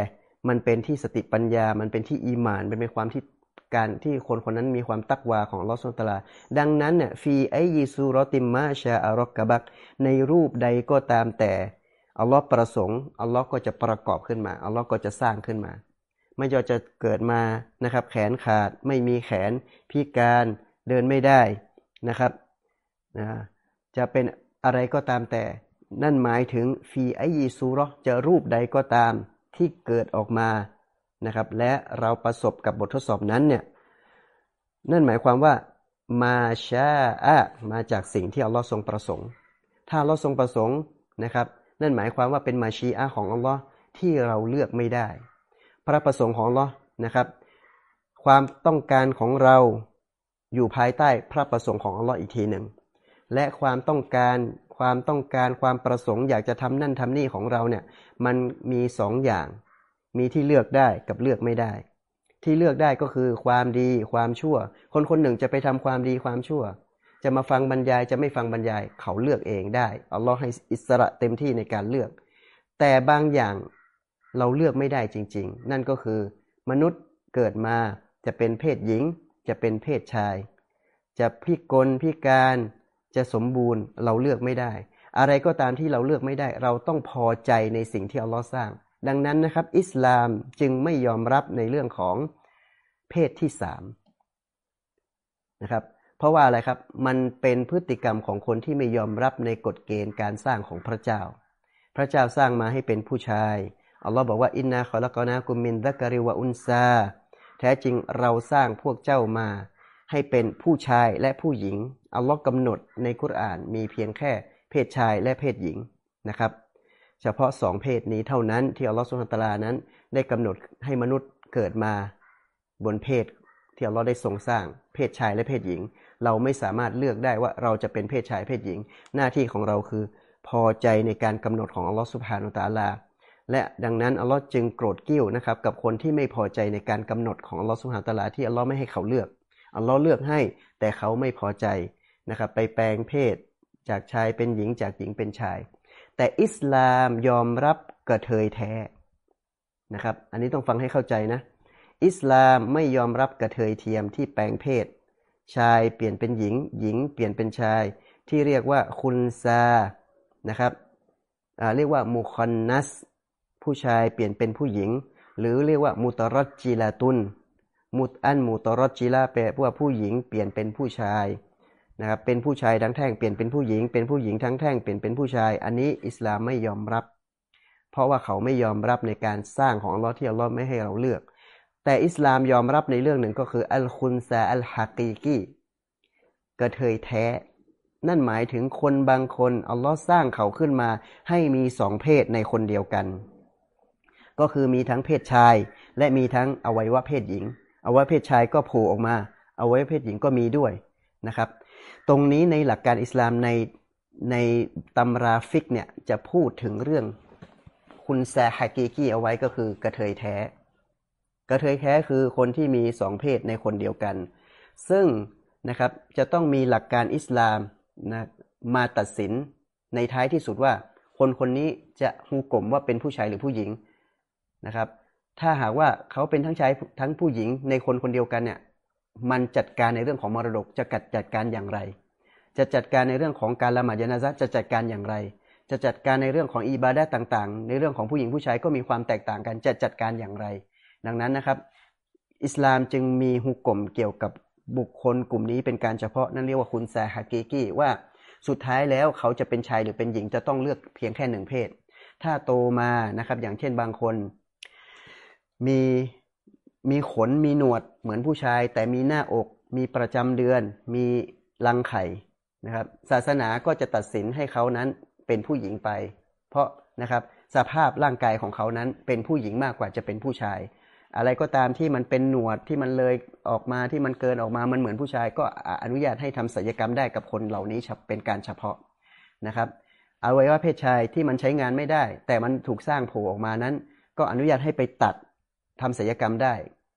A: มันเป็นที่สติปัญญา มันเป็นที่อีมานเป็นเป็นความที่ การที่คนคนนั้นมีความตักวาของลอสุลตลา ดังนั้นเนี่ยฟีไอยิซูรอติมมาชาอารอกกะบัก ในรูปใดก็ตามแต่อัลลอฮ์ประสงค์อัลลอฮ์ก็จะประกอบขึ้นมาอัลลอฮ์ก็จะสร้างขึ้นมา ไม่จะจะเกิดมานะครับ แขนขาดไม่มีแขนพิการเดินไม่ได้นะครับนะจะเป็นอะไรก็ตามแต่ นั่นหมายถึงฟีไอยีซูรอจะรูปใดก็ตามที่เกิดออกมา นะครับและเราประสบกับบททดสอบนั้นเนี่ยนั่นหมายความว่ามาชาอะมาจากสิ่งที่อัลลอฮ์ทรงประสงค์ ถ้าอัลลอฮ์ทรงประสงค์นะครับนั่นหมายความว่าเป็นมาชีอะของอัลลอฮ์ที่เราเลือกไม่ได้ พระประสงค์ของอัลลอฮ์นะครับความต้องการของเราอยู่ภายใต้พระประสงค์ของอัลลอฮ์อีกทีหนึ่งและความต้องการความต้องการความประสงค์อยากจะทำนั่นทำนี่ของเราเนี่ยมันมีสองอย่าง มีที่เลือกได้กับเลือกไม่ได้ ที่เลือกได้ก็คือความดีความชั่ว คนคนหนึ่งจะไปทำความดีความชั่ว จะมาฟังบรรยายจะไม่ฟังบรรยายเขาเลือกเองได้อัลลอฮ์ให้อิสระเต็มที่ในการเลือก แต่บางอย่างเราเลือกไม่ได้จริง ๆ นั่นก็คือมนุษย์เกิดมาจะเป็นเพศหญิง จะเป็นเพศชาย จะพิกลพิการจะสมบูรณ์เราเลือกไม่ได้ อะไรก็ตามที่เราเลือกไม่ได้ เราต้องพอใจในสิ่งที่อัลลอฮ์สร้าง ดังนั้นนะครับ อิสลามจึงไม่ยอมรับในเรื่องของเพศที่สามนะครับ เพราะว่าอะไรครับ มันเป็นพฤติกรรมของคนที่ไม่ยอมรับในกฎเกณฑ์การสร้างของพระเจ้า พระเจ้าสร้างมาให้เป็นผู้ชายอัลลอฮ์บอกว่าอินนาขอละกอนากุมินดักริวะอุนซาแท้จริงเราสร้างพวกเจ้ามา ให้เป็นผู้ชายและผู้หญิงอัลลอฮ์กำหนดในคุรานมีเพียงแค่เพศชายและเพศหญิงนะครับ เฉพาะสองเพศนี้เท่านั้นที่อัลลอฮ์สุลตารานั้น ได้กำหนดให้มนุษย์เกิดมาบนเพศที่อัลลอฮ์ได้ทรงสร้าง เพศชายและเพศหญิง เราไม่สามารถเลือกได้ว่าเราจะเป็นเพศชายเพศหญิง หน้าที่ของเราคือ พอใจในการกำหนดของอัลลอฮ์สุบฮานุตาลา และดังนั้นอัลลอฮ์จึงโกรธกิ้วนะครับกับคนที่ไม่พอใจในการกำหนดของอัลลอฮ์สุบฮานุตาลาที่อัลลอฮ์ไม่ให้เขาเลือกอัลลอฮ์เลือกให้แต่เขาไม่พอใจนะครับไปแปลงเพศจากชายเป็นหญิงจากหญิงเป็นชาย แต่อิสลามยอมรับกระเทยแท้นะครับ อันนี้ต้องฟังให้เข้าใจนะ อิสลามไม่ยอมรับกระเทยเทียมที่แปลงเพศ ชายเปลี่ยนเป็นหญิง หญิงเปลี่ยนเป็นชาย ที่เรียกว่าคุณซานะครับเรียกว่ามุคอนนัส ผู้ชายเปลี่ยนเป็นผู้หญิง หรือเรียกว่ามุตรจิลาตุน มุตอันมุตรจิลาแปลว่าผู้หญิงเปลี่ยนเป็นผู้ชาย นะครับเป็นผู้ชายทั้งแท่งเปลี่ยนเป็นผู้หญิง เป็นผู้หญิงทั้งแท่งเปลี่ยนเป็นผู้ชาย อันนี้อิสลามไม่ยอมรับ เพราะว่าเขาไม่ยอมรับในการสร้างของอัลลอฮ์ที่อัลลอฮ์ไม่ให้เราเลือก แต่อิสลามยอมรับในเรื่องหนึ่งก็คืออัลคุนซาอัลฮักีกีกระเทยแท้ นั่นหมายถึงคนบางคนอัลลอฮ์สร้างเขาขึ้นมา ให้มีสองเพศในคนเดียวกัน ก็คือมีทั้งเพศชาย และมีทั้งอวัยวะเพศหญิงอวัยวะเพศชายก็โผล่ออกมาอวัยวะเพศหญิงก็มีด้วยนะครับ ตรงนี้ในหลักการอิสลามในในตำราฟิกเนี่ยจะพูดถึงเรื่องคุณแซฮากีกี้เอาไว้ก็คือกระเทยแท้ กระเทยแท้คือคนที่มีสองเพศในคนเดียวกัน ซึ่งนะครับจะต้องมีหลักการอิสลามนะมาตัดสินในท้ายที่สุดว่า คนคนนี้จะฮูกลมว่าเป็นผู้ชายหรือผู้หญิงนะครับ ถ้าหากว่าเขาเป็นทั้งชายทั้งผู้หญิงในคนคนเดียวกันเนี่ย มันจัดการในเรื่องของมรดกจะกัดจัดการอย่างไร จะจัดการในเรื่องของการละหมาดยานาซะจะจัดการอย่างไร จะจัดการในเรื่องของอิบาดะต่างๆ ในเรื่องของผู้หญิงผู้ชายก็มีความแตกต่างกันจะจัดการอย่างไร ดังนั้นนะครับ อิสลามจึงมีฮุกกลมเกี่ยวกับบุคคลกลุ่มนี้เป็นการเฉพาะนั่นเรียกว่าคุณแซฮากิกีว่าสุดท้ายแล้วเขาจะเป็นชายหรือเป็นหญิงจะต้องเลือกเพียงแค่หนึ่งเพศ ถ้าโตมานะครับอย่างเช่นบางคน มี มีขนมีหนวดเหมือนผู้ชาย แต่มีหน้าอก มีประจำเดือน มีรังไข่นะครับ ศาสนาก็จะตัดสินให้เขานั้นเป็นผู้หญิงไป เพราะนะครับสภาพร่างกายของเขานั้นเป็นผู้หญิงมากกว่าจะเป็นผู้ชาย อะไรก็ตามที่มันเป็นหนวดที่มันเลยออกมาที่มันเกินออกมามันเหมือนผู้ชาย ก็อนุญาตให้ทำศัลยกรรมได้กับคนเหล่านี้เป็นการเฉพาะนะครับอวัยวะเพศชายที่มันใช้งานไม่ได้ แต่มันถูกสร้างโผล่ออกมานั้น ก็อนุญาตให้ไปตัดทำศัลยกรรมได้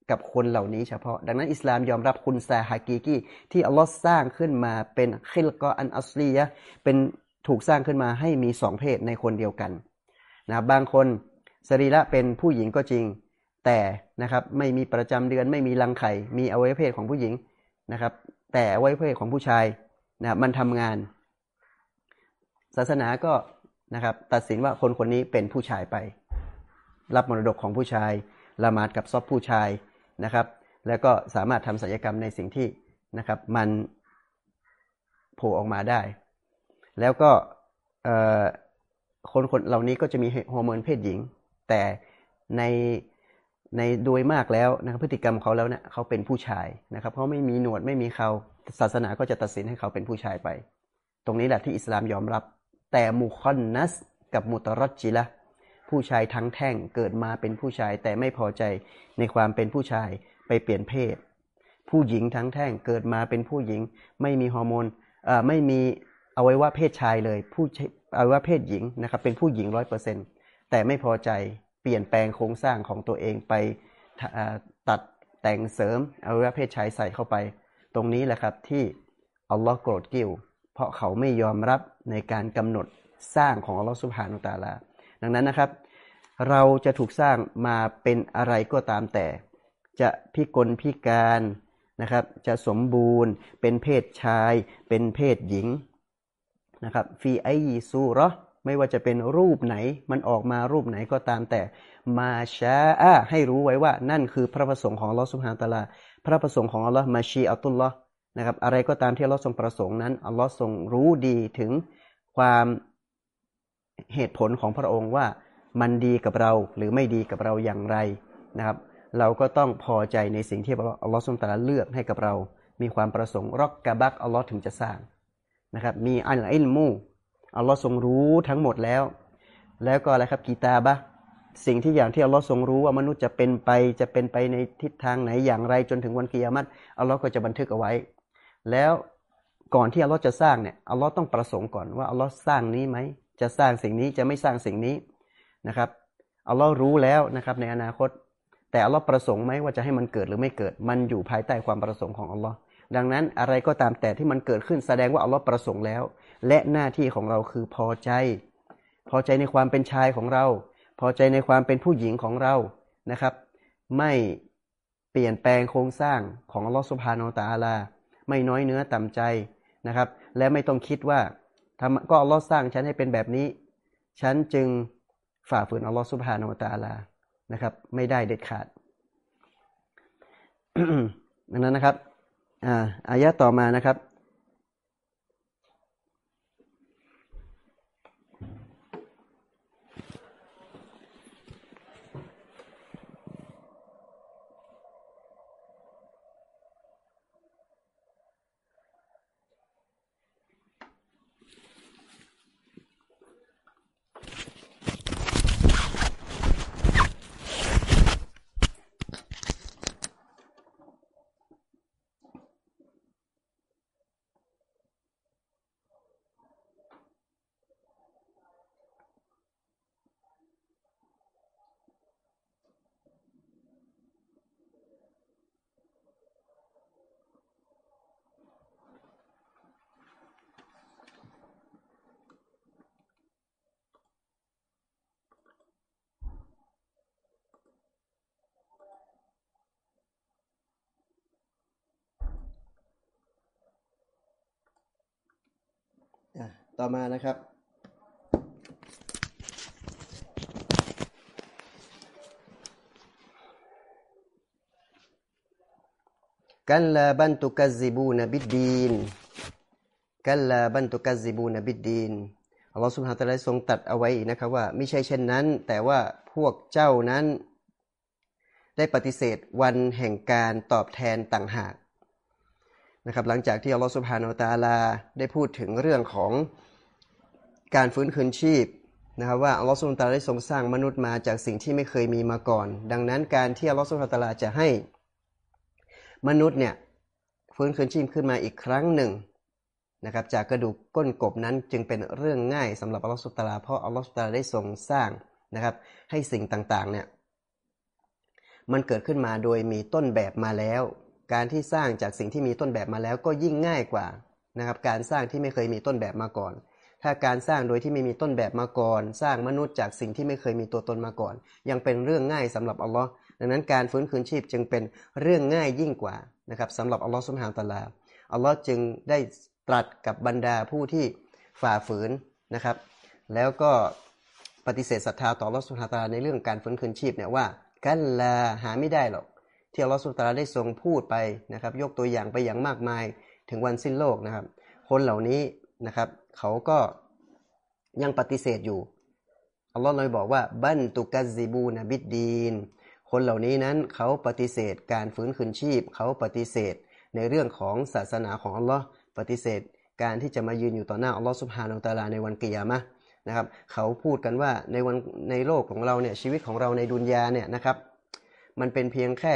A: กับคนเหล่านี้เฉพาะ ดังนั้นอิสลามยอมรับคุณซาฮากีกีที่อัลลอฮ์สร้างขึ้นมาเป็นคิลกออันอัสลียะเป็นถูกสร้างขึ้นมาให้มีสองเพศในคนเดียวกันนะบางคนสรีระเป็นผู้หญิงก็จริง แต่นะครับไม่มีประจำเดือนไม่มีรังไข่มีอวัยวะเพศของผู้หญิงนะครับ แต่อวัยวะเพศของผู้ชายนะมันทำงาน ศาสนาก็นะครับตัดสินว่าคนคนนี้เป็นผู้ชายไป รับมรดกของผู้ชายละหมาดกับซอบผู้ชาย นะครับ แล้วก็สามารถทำศัลยกรรมในสิ่งที่นะครับมันโผล่ออกมาได้ แล้วก็คนคนเหล่านี้ก็จะมีฮอร์โมนเพศหญิง แต่ในในโดยมากแล้วนะครับพฤติกรรมเขาแล้วเนะี่ยเขาเป็นผู้ชายนะครับเขาไม่มีหนวดไม่มีเขาศาสนาก็จะตัดสินให้เขาเป็นผู้ชายไป ตรงนี้แหละที่อิสลามยอมรับ แต่มุคอนนัสกับมุตรจิละ ผู้ชายทั้งแท่งเกิดมาเป็นผู้ชายแต่ไม่พอใจในความเป็นผู้ชายไปเปลี่ยนเพศ ผู้หญิงทั้งแท่งเกิดมาเป็นผู้หญิง ไม่มีฮอร์โมนไม่มีอวัยวะเพศชายเลย ผู้อวัยวะเพศหญิงนะครับเป็นผู้หญิงร้อยเปอร์เซ็นแต่ไม่พอใจเปลี่ยนแปลงโครงสร้างของตัวเองไปตัดแต่งเสริมอวัยวะเพศชายใส่เข้าไป ตรงนี้แหละครับที่อัลลอฮ์โกรธกิ้วเพราะเขาไม่ยอมรับในการกำหนดสร้างของอัลลอฮ์สุบฮานุตาลา ดังนั้นนะครับ เราจะถูกสร้างมาเป็นอะไรก็ตามแต่ จะพิกลพิการนะครับ จะสมบูรณ์ เป็นเพศชาย เป็นเพศหญิงนะครับฟีไอยีซูรอไม่ว่าจะเป็นรูปไหนมันออกมารูปไหนก็ตามแต่มาชาอะให้รู้ไว้ว่านั่นคือพระประสงค์ของอัลลอฮ์สุบฮานตะลา พระประสงค์ของอัลลอฮ์มาชีอัตุลลอฮ์นะครับ อะไรก็ตามที่อัลลอฮ์ทรงประสงค์นั้นอัลลอฮ์ทรงรู้ดีถึงความ เหตุผลของพระองค์ว่ามันดีกับเราหรือไม่ดีกับเราอย่างไรนะครับ เราก็ต้องพอใจในสิ่งที่อัลลอฮ์ทรงตรัสเลือกให้กับเรา มีความประสงค์รอกกะบักอัลลอฮ์ถึงจะสร้างนะครับ มีอัลอิลมูอัลลอฮ์ทรงรู้ทั้งหมดแล้ว แล้วก็อะไรครับกีตาบะสิ่งที่อย่างที่อัลลอฮ์ทรงรู้ว่ามนุษย์จะเป็นไปจะเป็นไปในทิศทางไหนอย่างไรจนถึงวันกิยามัตอัลลอฮ์ก็จะบันทึกเอาไว้ แล้วก่อนที่อัลลอฮ์จะสร้างเนี่ยอัลลอฮ์ต้องประสงค์ก่อนว่าอัลลอฮ์สร้างนี้ไหม จะสร้างสิ่งนี้จะไม่สร้างสิ่งนี้นะครับอัลลอฮ์รู้แล้วนะครับในอนาคต แต่อัลลอฮ์ประสงค์ไหมว่าจะให้มันเกิดหรือไม่เกิด มันอยู่ภายใต้ความประสงค์ของอัลลอฮ์ดังนั้นอะไรก็ตามแต่ที่มันเกิดขึ้นแสดงว่าอัลลอฮ์ประสงค์แล้ว และหน้าที่ของเราคือพอใจ พอใจในความเป็นชายของเรา พอใจในความเป็นผู้หญิงของเรานะครับ ไม่เปลี่ยนแปลงโครงสร้างของอัลลอฮ์สุภาโนตาลา ไม่น้อยเนื้อต่ำใจนะครับ และไม่ต้องคิดว่า ทำก็อัลลอฮ์สร้างฉันให้เป็นแบบนี้ ฉันจึงฝ่าฝืนอัลลอฮ์สุบฮานาตาลานะครับ ไม่ได้เด็ดขาดดังนั้นนะครับ อ่าอายะต่อมานะครับ ต่อมานะครับ กัลลาบันตุกัซิบูนบิดดีนกัลลาบันตุกัซิบูนบิดดีนอัลลอฮฺสุบฮานตะลาทรงตัดเอาไว้นะครับว่าไม่ใช่เช่นนั้น แต่ว่าพวกเจ้านั้น ได้ปฏิเสธวันแห่งการตอบแทนต่างหากนะครับหลังจากที่อัลลอฮฺสุบฮานตาลาได้พูดถึงเรื่องของ การฟื้นคืนชีพนะครับว่าอัลลอฮฺสุบฮานาตาลาได้ทรงสร้างมนุษย์มาจากสิ่งที่ไม่เคยมีมาก่อน ดังนั้นการที่อัลลอฮฺสุบฮานาตาลาจะให้มนุษย์เนี่ยฟื้นคืนชีพขึ้นมาอีกครั้งหนึ่งนะครับจากกระดูกก้นกบนั้นจึงเป็นเรื่องง่ายสำหรับอัลลอฮฺสุบฮานาตาลาเพราะอัลลอฮฺสุบฮานาตาลาได้ทรงสร้างนะครับ ให้สิ่งต่างๆเนี่ยมันเกิดขึ้นมาโดยมีต้นแบบมาแล้ว การที่สร้างจากสิ่งที่มีต้นแบบมาแล้วก็ยิ่งง่ายกว่านะครับการสร้างที่ไม่เคยมีต้นแบบมาก่อน ถ้าการสร้างโดยที่ไม่มีต้นแบบมาก่อน สร้างมนุษย์จากสิ่งที่ไม่เคยมีตัวตนมาก่อน ยังเป็นเรื่องง่ายสำหรับอัลลอฮ์ดังนั้นการฟื้นคืนชีพจึงเป็นเรื่องง่ายยิ่งกว่านะครับสำหรับอัลลอฮ์สุบฮานตะลาอัลลอฮ์จึงได้ตรัสกับบรรดาผู้ที่ฝ่าฝืนนะครับ แล้วก็ปฏิเสธศรัทธาต่ออัลลอฮ์สุบฮานตะลาในเรื่องการฟื้นคืนชีพเนี่ยว่ากันลาหาไม่ได้หรอกที่อัลลอฮฺสุลตลาได้ทรงพูดไปนะครับ ยกตัวอย่างไปอย่างมากมายถึงวันสิ้นโลกนะครับ คนเหล่านี้ นะครับ เขาก็ยังปฏิเสธอยู่อัลลอฮ์เลยบอกว่าบันตุกัซิบูนบิดดีน คนเหล่านี้นั้นเขาปฏิเสธการฟื้นคืนชีพ เขาปฏิเสธในเรื่องของศาสนาของอัลลอฮ์ปฏิเสธการที่จะมายืนอยู่ต่อหน้าอัลลอฮ์สุบฮานาอัลตาลาในวันกิยามะนะครับ เขาพูดกันว่าในวันในโลกของเราเนี่ยชีวิตของเราในดุนยาเนี่ยนะครับ มันเป็นเพียงแค่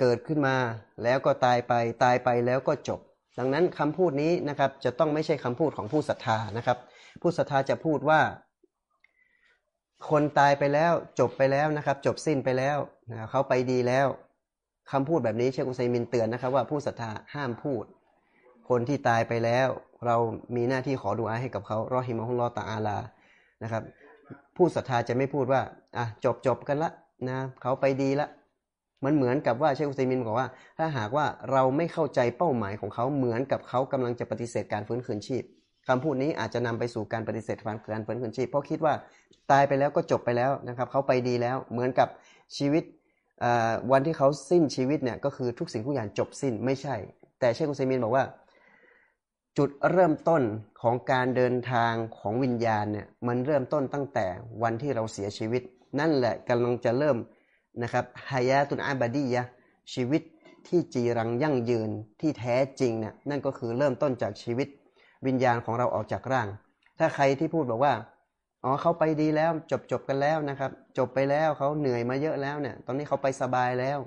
A: เกิดขึ้นมาแล้วก็ตายไปตายไปแล้วก็จบ ดังนั้นคำพูดนี้นะครับจะต้องไม่ใช่คำพูดของผู้ศรัทธานะครับ ผู้ศรัทธาจะพูดว่า คนตายไปแล้วจบไปแล้วนะครับ จบสิ้นไปแล้วนะเขาไปดีแล้วคำพูดแบบนี้เชคอุซัยมินเตือนนะครับ ว่าผู้ศรัทธาห้ามพูด คนที่ตายไปแล้ว เรามีหน้าที่ขอดุอาให้กับเขารอฮิมะฮุลลอตาอาลานะครับ ผู้ศรัทธาจะไม่พูดว่าอะจบจบกันละนะเขาไปดีละ มันเหมือนกับว่าเชคอุซัยมินบอกว่า ถ้าหากว่าเราไม่เข้าใจเป้าหมายของเขาเหมือนกับเขากำลังจะปฏิเสธการฟื้นคืนชีพคำพูดนี้อาจจะนำไปสู่การปฏิเสธการฟื้นคืนชีพ เพราะคิดว่าตายไปแล้วก็จบไปแล้วนะครับเขาไปดีแล้วเหมือนกับชีวิตวันที่เขาสิ้นชีวิตเนี่ยก็คือทุกสิ่งทุกอย่างจบสิ้นไม่ใช่ แต่เชคอุซัยมินบอกว่า จุดเริ่มต้นของการเดินทางของวิญญาณเนี่ยมันเริ่มต้นตั้งแต่วันที่เราเสียชีวิต นั่นแหละกำลังจะเริ่ม นะครับฮายาตุนอาบดียะชีวิตที่จีรังยั่งยืนที่แท้จริงเนี่ยนั่นก็คือเริ่มต้นจากชีวิตวิญญาณของเราออกจากร่าง ถ้าใครที่พูดบอกว่าอ๋อเขาไปดีแล้วจบจบกันแล้วนะครับ จบไปแล้วเขาเหนื่อยมาเยอะแล้วเนี่ยตอนนี้เขาไปสบายแล้ว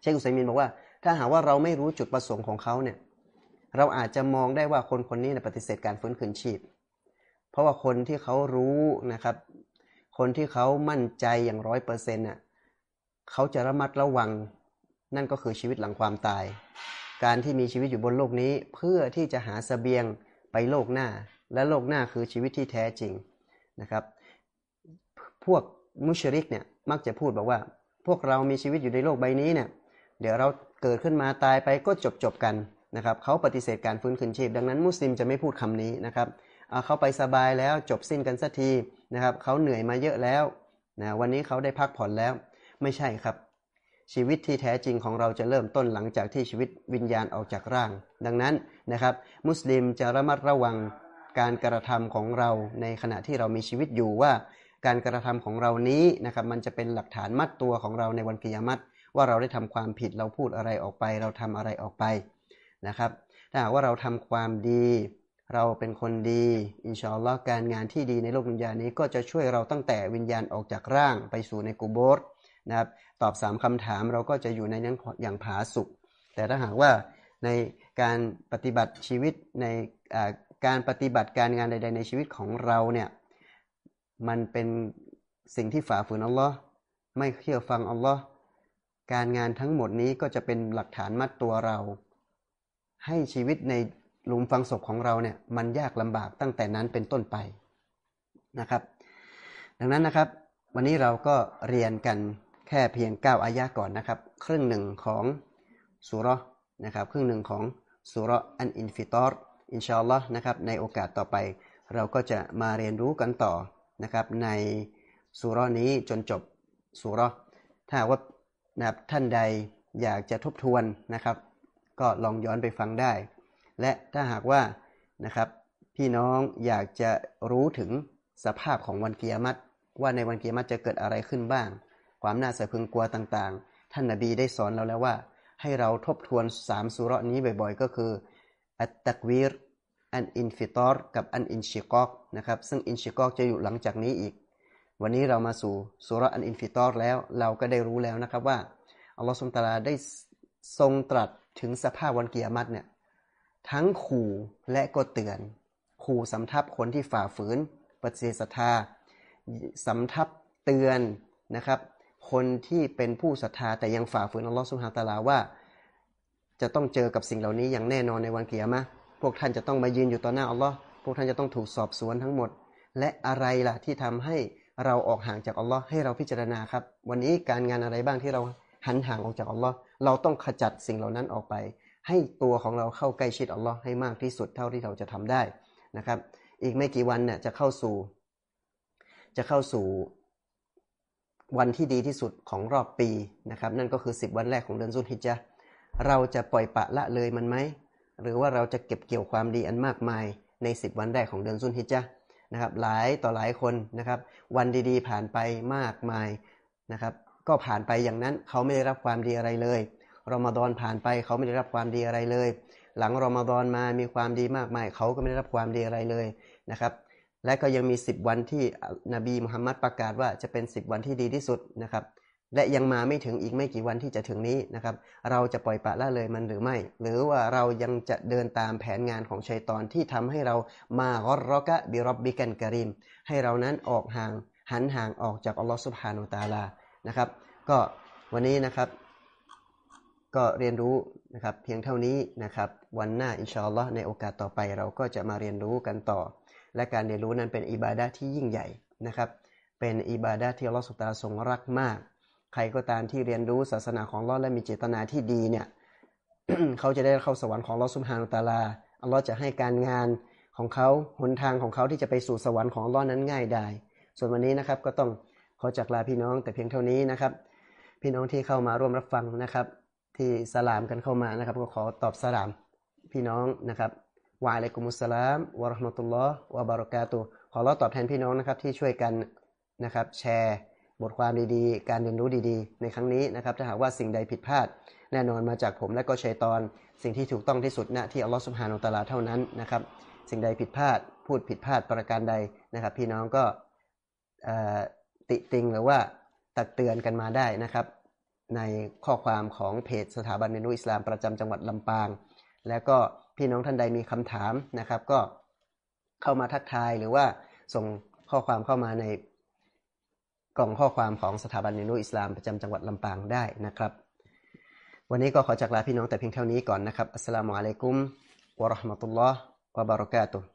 A: เชคอุสัยมินบอกว่า ถ้าหากว่าเราไม่รู้จุดประสงค์ของเขาเนี่ยเราอาจจะมองได้ว่าคนคนนี้ปฏิเสธการฟื้นคืนชีพ เพราะว่าคนที่เขารู้นะครับ คนที่เขามั่นใจอย่างร้อยเปอร์เซ็นต์น่ะ เขาจะระมัดระวัง นั่นก็คือชีวิตหลังความตาย การที่มีชีวิตอยู่บนโลกนี้เพื่อที่จะหาสเสบียงไปโลกหน้า และโลกหน้าคือชีวิตที่แท้จริงนะครับ พวกมุชริกเนี่ยมักจะพูดบอกว่า พวกเรามีชีวิตอยู่ในโลกใบนี้เนี่ยเดี๋ยวเราเกิดขึ้นมาตายไปก็จบจบกันนะครับเขาปฏิเสธการฟื้นคืนชีพ ดังนั้นมุสลิมจะไม่พูดคำนี้นะครับเขาไปสบายแล้วจบสิ้นกันสักทีนะครับเขาเหนื่อยมาเยอะแล้วนะวันนี้เขาได้พักผ่อนแล้ว ไม่ใช่ครับ ชีวิตที่แท้จริงของเราจะเริ่มต้นหลังจากที่ชีวิตวิญญาณออกจากร่าง ดังนั้นนะครับ มุสลิมจะระมัดระวังการกระทำของเราในขณะที่เรามีชีวิตอยู่ว่า การกระทำของเรานี้นะครับมันจะเป็นหลักฐานมัดตัวของเราในวันกิยามัตว่าเราได้ทำความผิดเราพูดอะไรออกไป เราทำอะไรออกไปนะครับ ถ้าหากว่าเราทำความดี เราเป็นคนดีอินชาอัลลอฮ์การงานที่ดีในโลกวิญญาณนี้ก็จะช่วยเราตั้งแต่วิญญาณออกจากร่างไปสู่ในกูโบส นะครับ ตอบสามคำถามเราก็จะอยู่ในนั้นอย่างผาสุกแต่ถ้าหากว่าในการปฏิบัติชีวิตในการปฏิบัติการงานใด ๆ ในชีวิตของเราเนี่ยมันเป็นสิ่งที่ฝ่าฝืนอัลลอฮ์ไม่เชื่อฟังอัลลอฮ์การงานทั้งหมดนี้ก็จะเป็นหลักฐานมัดตัวเรา ให้ชีวิตในหลุมฝังศพของเราเนี่ยมันยากลำบากตั้งแต่นั้นเป็นต้นไปนะครับ ดังนั้นนะครับ วันนี้เราก็เรียนกัน แค่เพียง 9 อายะก่อนนะครับ ครึ่งหนึ่งของซูเราะฮ์นะครับครึ่งหนึ่งของซูเราะฮ์อัลอินฟิฏอร إن شاء الله นะครับในโอกาสต่อไป เราก็จะมาเรียนรู้กันต่อนะครับในซูเราะฮ์นี้จนจบซูเราะฮ์ถ้าว่านะครับท่านใดอยากจะทบทวนนะครับ ก็ลองย้อนไปฟังได้ และถ้าหากว่านะครับพี่น้องอยากจะรู้ถึงสภาพของวันกิยามะฮ์ว่าในวันกิยามะฮ์จะเกิดอะไรขึ้นบ้าง ความน่าสะพรึงกลัวต่างๆ ท่านนาบีได้สอนเราแล้วว่า ให้เราทบทวนสามซูเราะฮ์นี้บ่อยๆ ก็คืออัตตักวีรอัลอินฟิฏอรกับอัลอินชิกอกนะครับซึ่งอินชิกอกจะอยู่หลังจากนี้อีก วันนี้เรามาสู่ซูเราะฮ์อัลอินฟิฏอรแล้วเราก็ได้รู้แล้วนะครับว่าอัลลอฮฺสุลตาราได้ทรงตรัสถึงสภาพวันเกียรติเนี่ยทั้งขู่และก็เตือน ขู่สำทับคนที่ฝ่าฝืนปฏิเสธศรัทธาสำทับเตือนนะครับ คนที่เป็นผู้ศรัทธาแต่ยังฝ่าฝืนอัลลอฮฺสุฮาตาลาว่า จะต้องเจอกับสิ่งเหล่านี้อย่างแน่นอนในวันเกียรมะพวกท่านจะต้องมายืนอยู่ต่อหน้าอัลลอฮ์พวกท่านจะต้องถูกสอบสวนทั้งหมด และอะไรล่ะที่ทำให้เราออกห่างจากอัลลอฮ์ให้เราพิจารณาครับ วันนี้การงานอะไรบ้างที่เราหันห่างออกจากอัลลอฮ์เราต้องขจัดสิ่งเหล่านั้นออกไป ให้ตัวของเราเข้าใกล้ชิดอัลลอฮ์ให้มากที่สุดเท่าที่เราจะทำได้นะครับ อีกไม่กี่วันเนี่ยจะเข้าสู่ จะเข้าสู่ วันที่ดีที่สุดของรอบปีนะครับ นั่นก็คือ 10 วันแรกของเดือนซุนฮิจจะเราจะปล่อยปะละเลยมันไหม หรือว่าเราจะเก็บเกี่ยวความดีอันมากมายใน 10 วันแรกของเดือนซุนฮิจจะนะครับ หลายต่อหลายคนนะครับ วันดีๆ ผ่านไปมากมายนะครับ ก็ผ่านไปอย่างนั้นเขาไม่ได้รับความดีอะไรเลยรอมฎอนผ่านไปเขาไม่ได้รับความดีอะไรเลย หลังรอมฎอนมามีความดีมากมายเขาก็ไม่ได้รับความดีอะไรเลยนะครับ และก็ยังมี 10 วันที่นบีมุฮัมมัดประกาศว่าจะเป็น 10 วันที่ดีที่สุดนะครับและยังมาไม่ถึงอีกไม่กี่วันที่จะถึงนี้นะครับ เราจะปล่อยปละละเลยมันหรือไม่ หรือว่าเรายังจะเดินตามแผนงานของชัยตอนที่ทำให้เรามากอรอกะบิรอบบิกันกริมให้เรานั้นออกห่างหันห่างออกจากอัลลอฮฺสุบฮานุตาลานะครับ ก็วันนี้นะครับ ก็เรียนรู้นะครับเพียงเท่านี้นะครับ วันหน้าอินชาอัลลอฮ์ในโอกาสต่อไปเราก็จะมาเรียนรู้กันต่อ และการเรียนรู้นั้นเป็นอิบาดะที่ยิ่งใหญ่นะครับ เป็นอิบาดะที่อัลลอฮฺสุตาทรงรักมาก ใครก็ตามที่เรียนรู้ศาสนาของอัลอและมีเจตนาที่ดีเนี่ยเขาจะได้เข้าสวรรค์ของอัลอสุบฮานุตาลาอัลลอฮ์จะให้การงานของเขาหนทางของเขาที่จะไปสู่สวรรค์ของอัลอนั้นง่ายได้ส่วนวันนี้นะครับก็ต้องขอจากลาพี่น้องแต่เพียงเท่านี้นะครับ พี่น้องที่เข้ามาร่วมรับฟังนะครับ ที่สลามกันเข้ามานะครับ ก็ขอตอบสลามพี่น้องนะครับ วะอะลัยกุมุสสลามวะราะห์มะตุลลอฮ์วะบารอกาตุขอรอตอบแทนพี่น้องนะครับที่ช่วยกันนะครับแชร์บทความดีๆ การเรียนรู้ดีๆ ในครั้งนี้นะครับถ้าหากว่าสิ่งใดผิดพลาด แน่นอนมาจากผมและก็ชัยตอน สิ่งที่ถูกต้องที่สุดณที่อัลลอฮฺสุบฮานาอัลตะอาลาเท่านั้นนะครับสิ่งใดผิดพลาด พูดผิดพลาดประการใดนะครับ พี่น้องก็ติติงหรือว่าตักเตือนกันมาได้นะครับ ในข้อความของเพจสถาบันเรียนรู้อิสลามประจำจังหวัดลำปาง แล้วก็ พี่น้องท่านใดมีคำถามนะครับ ก็เข้ามาทักทายหรือว่าส่งข้อความเข้ามาในกล่องข้อความของสถาบันเรียนรู้อิสลามประจำจังหวัดลำปางได้นะครับ วันนี้ก็ขอจากลาพี่น้องแต่เพียงเท่านี้ก่อนนะครับอัสสลามุอะลัยกุมวะราะห์มะตุลลอฮ์วะบารอกาตุฮ์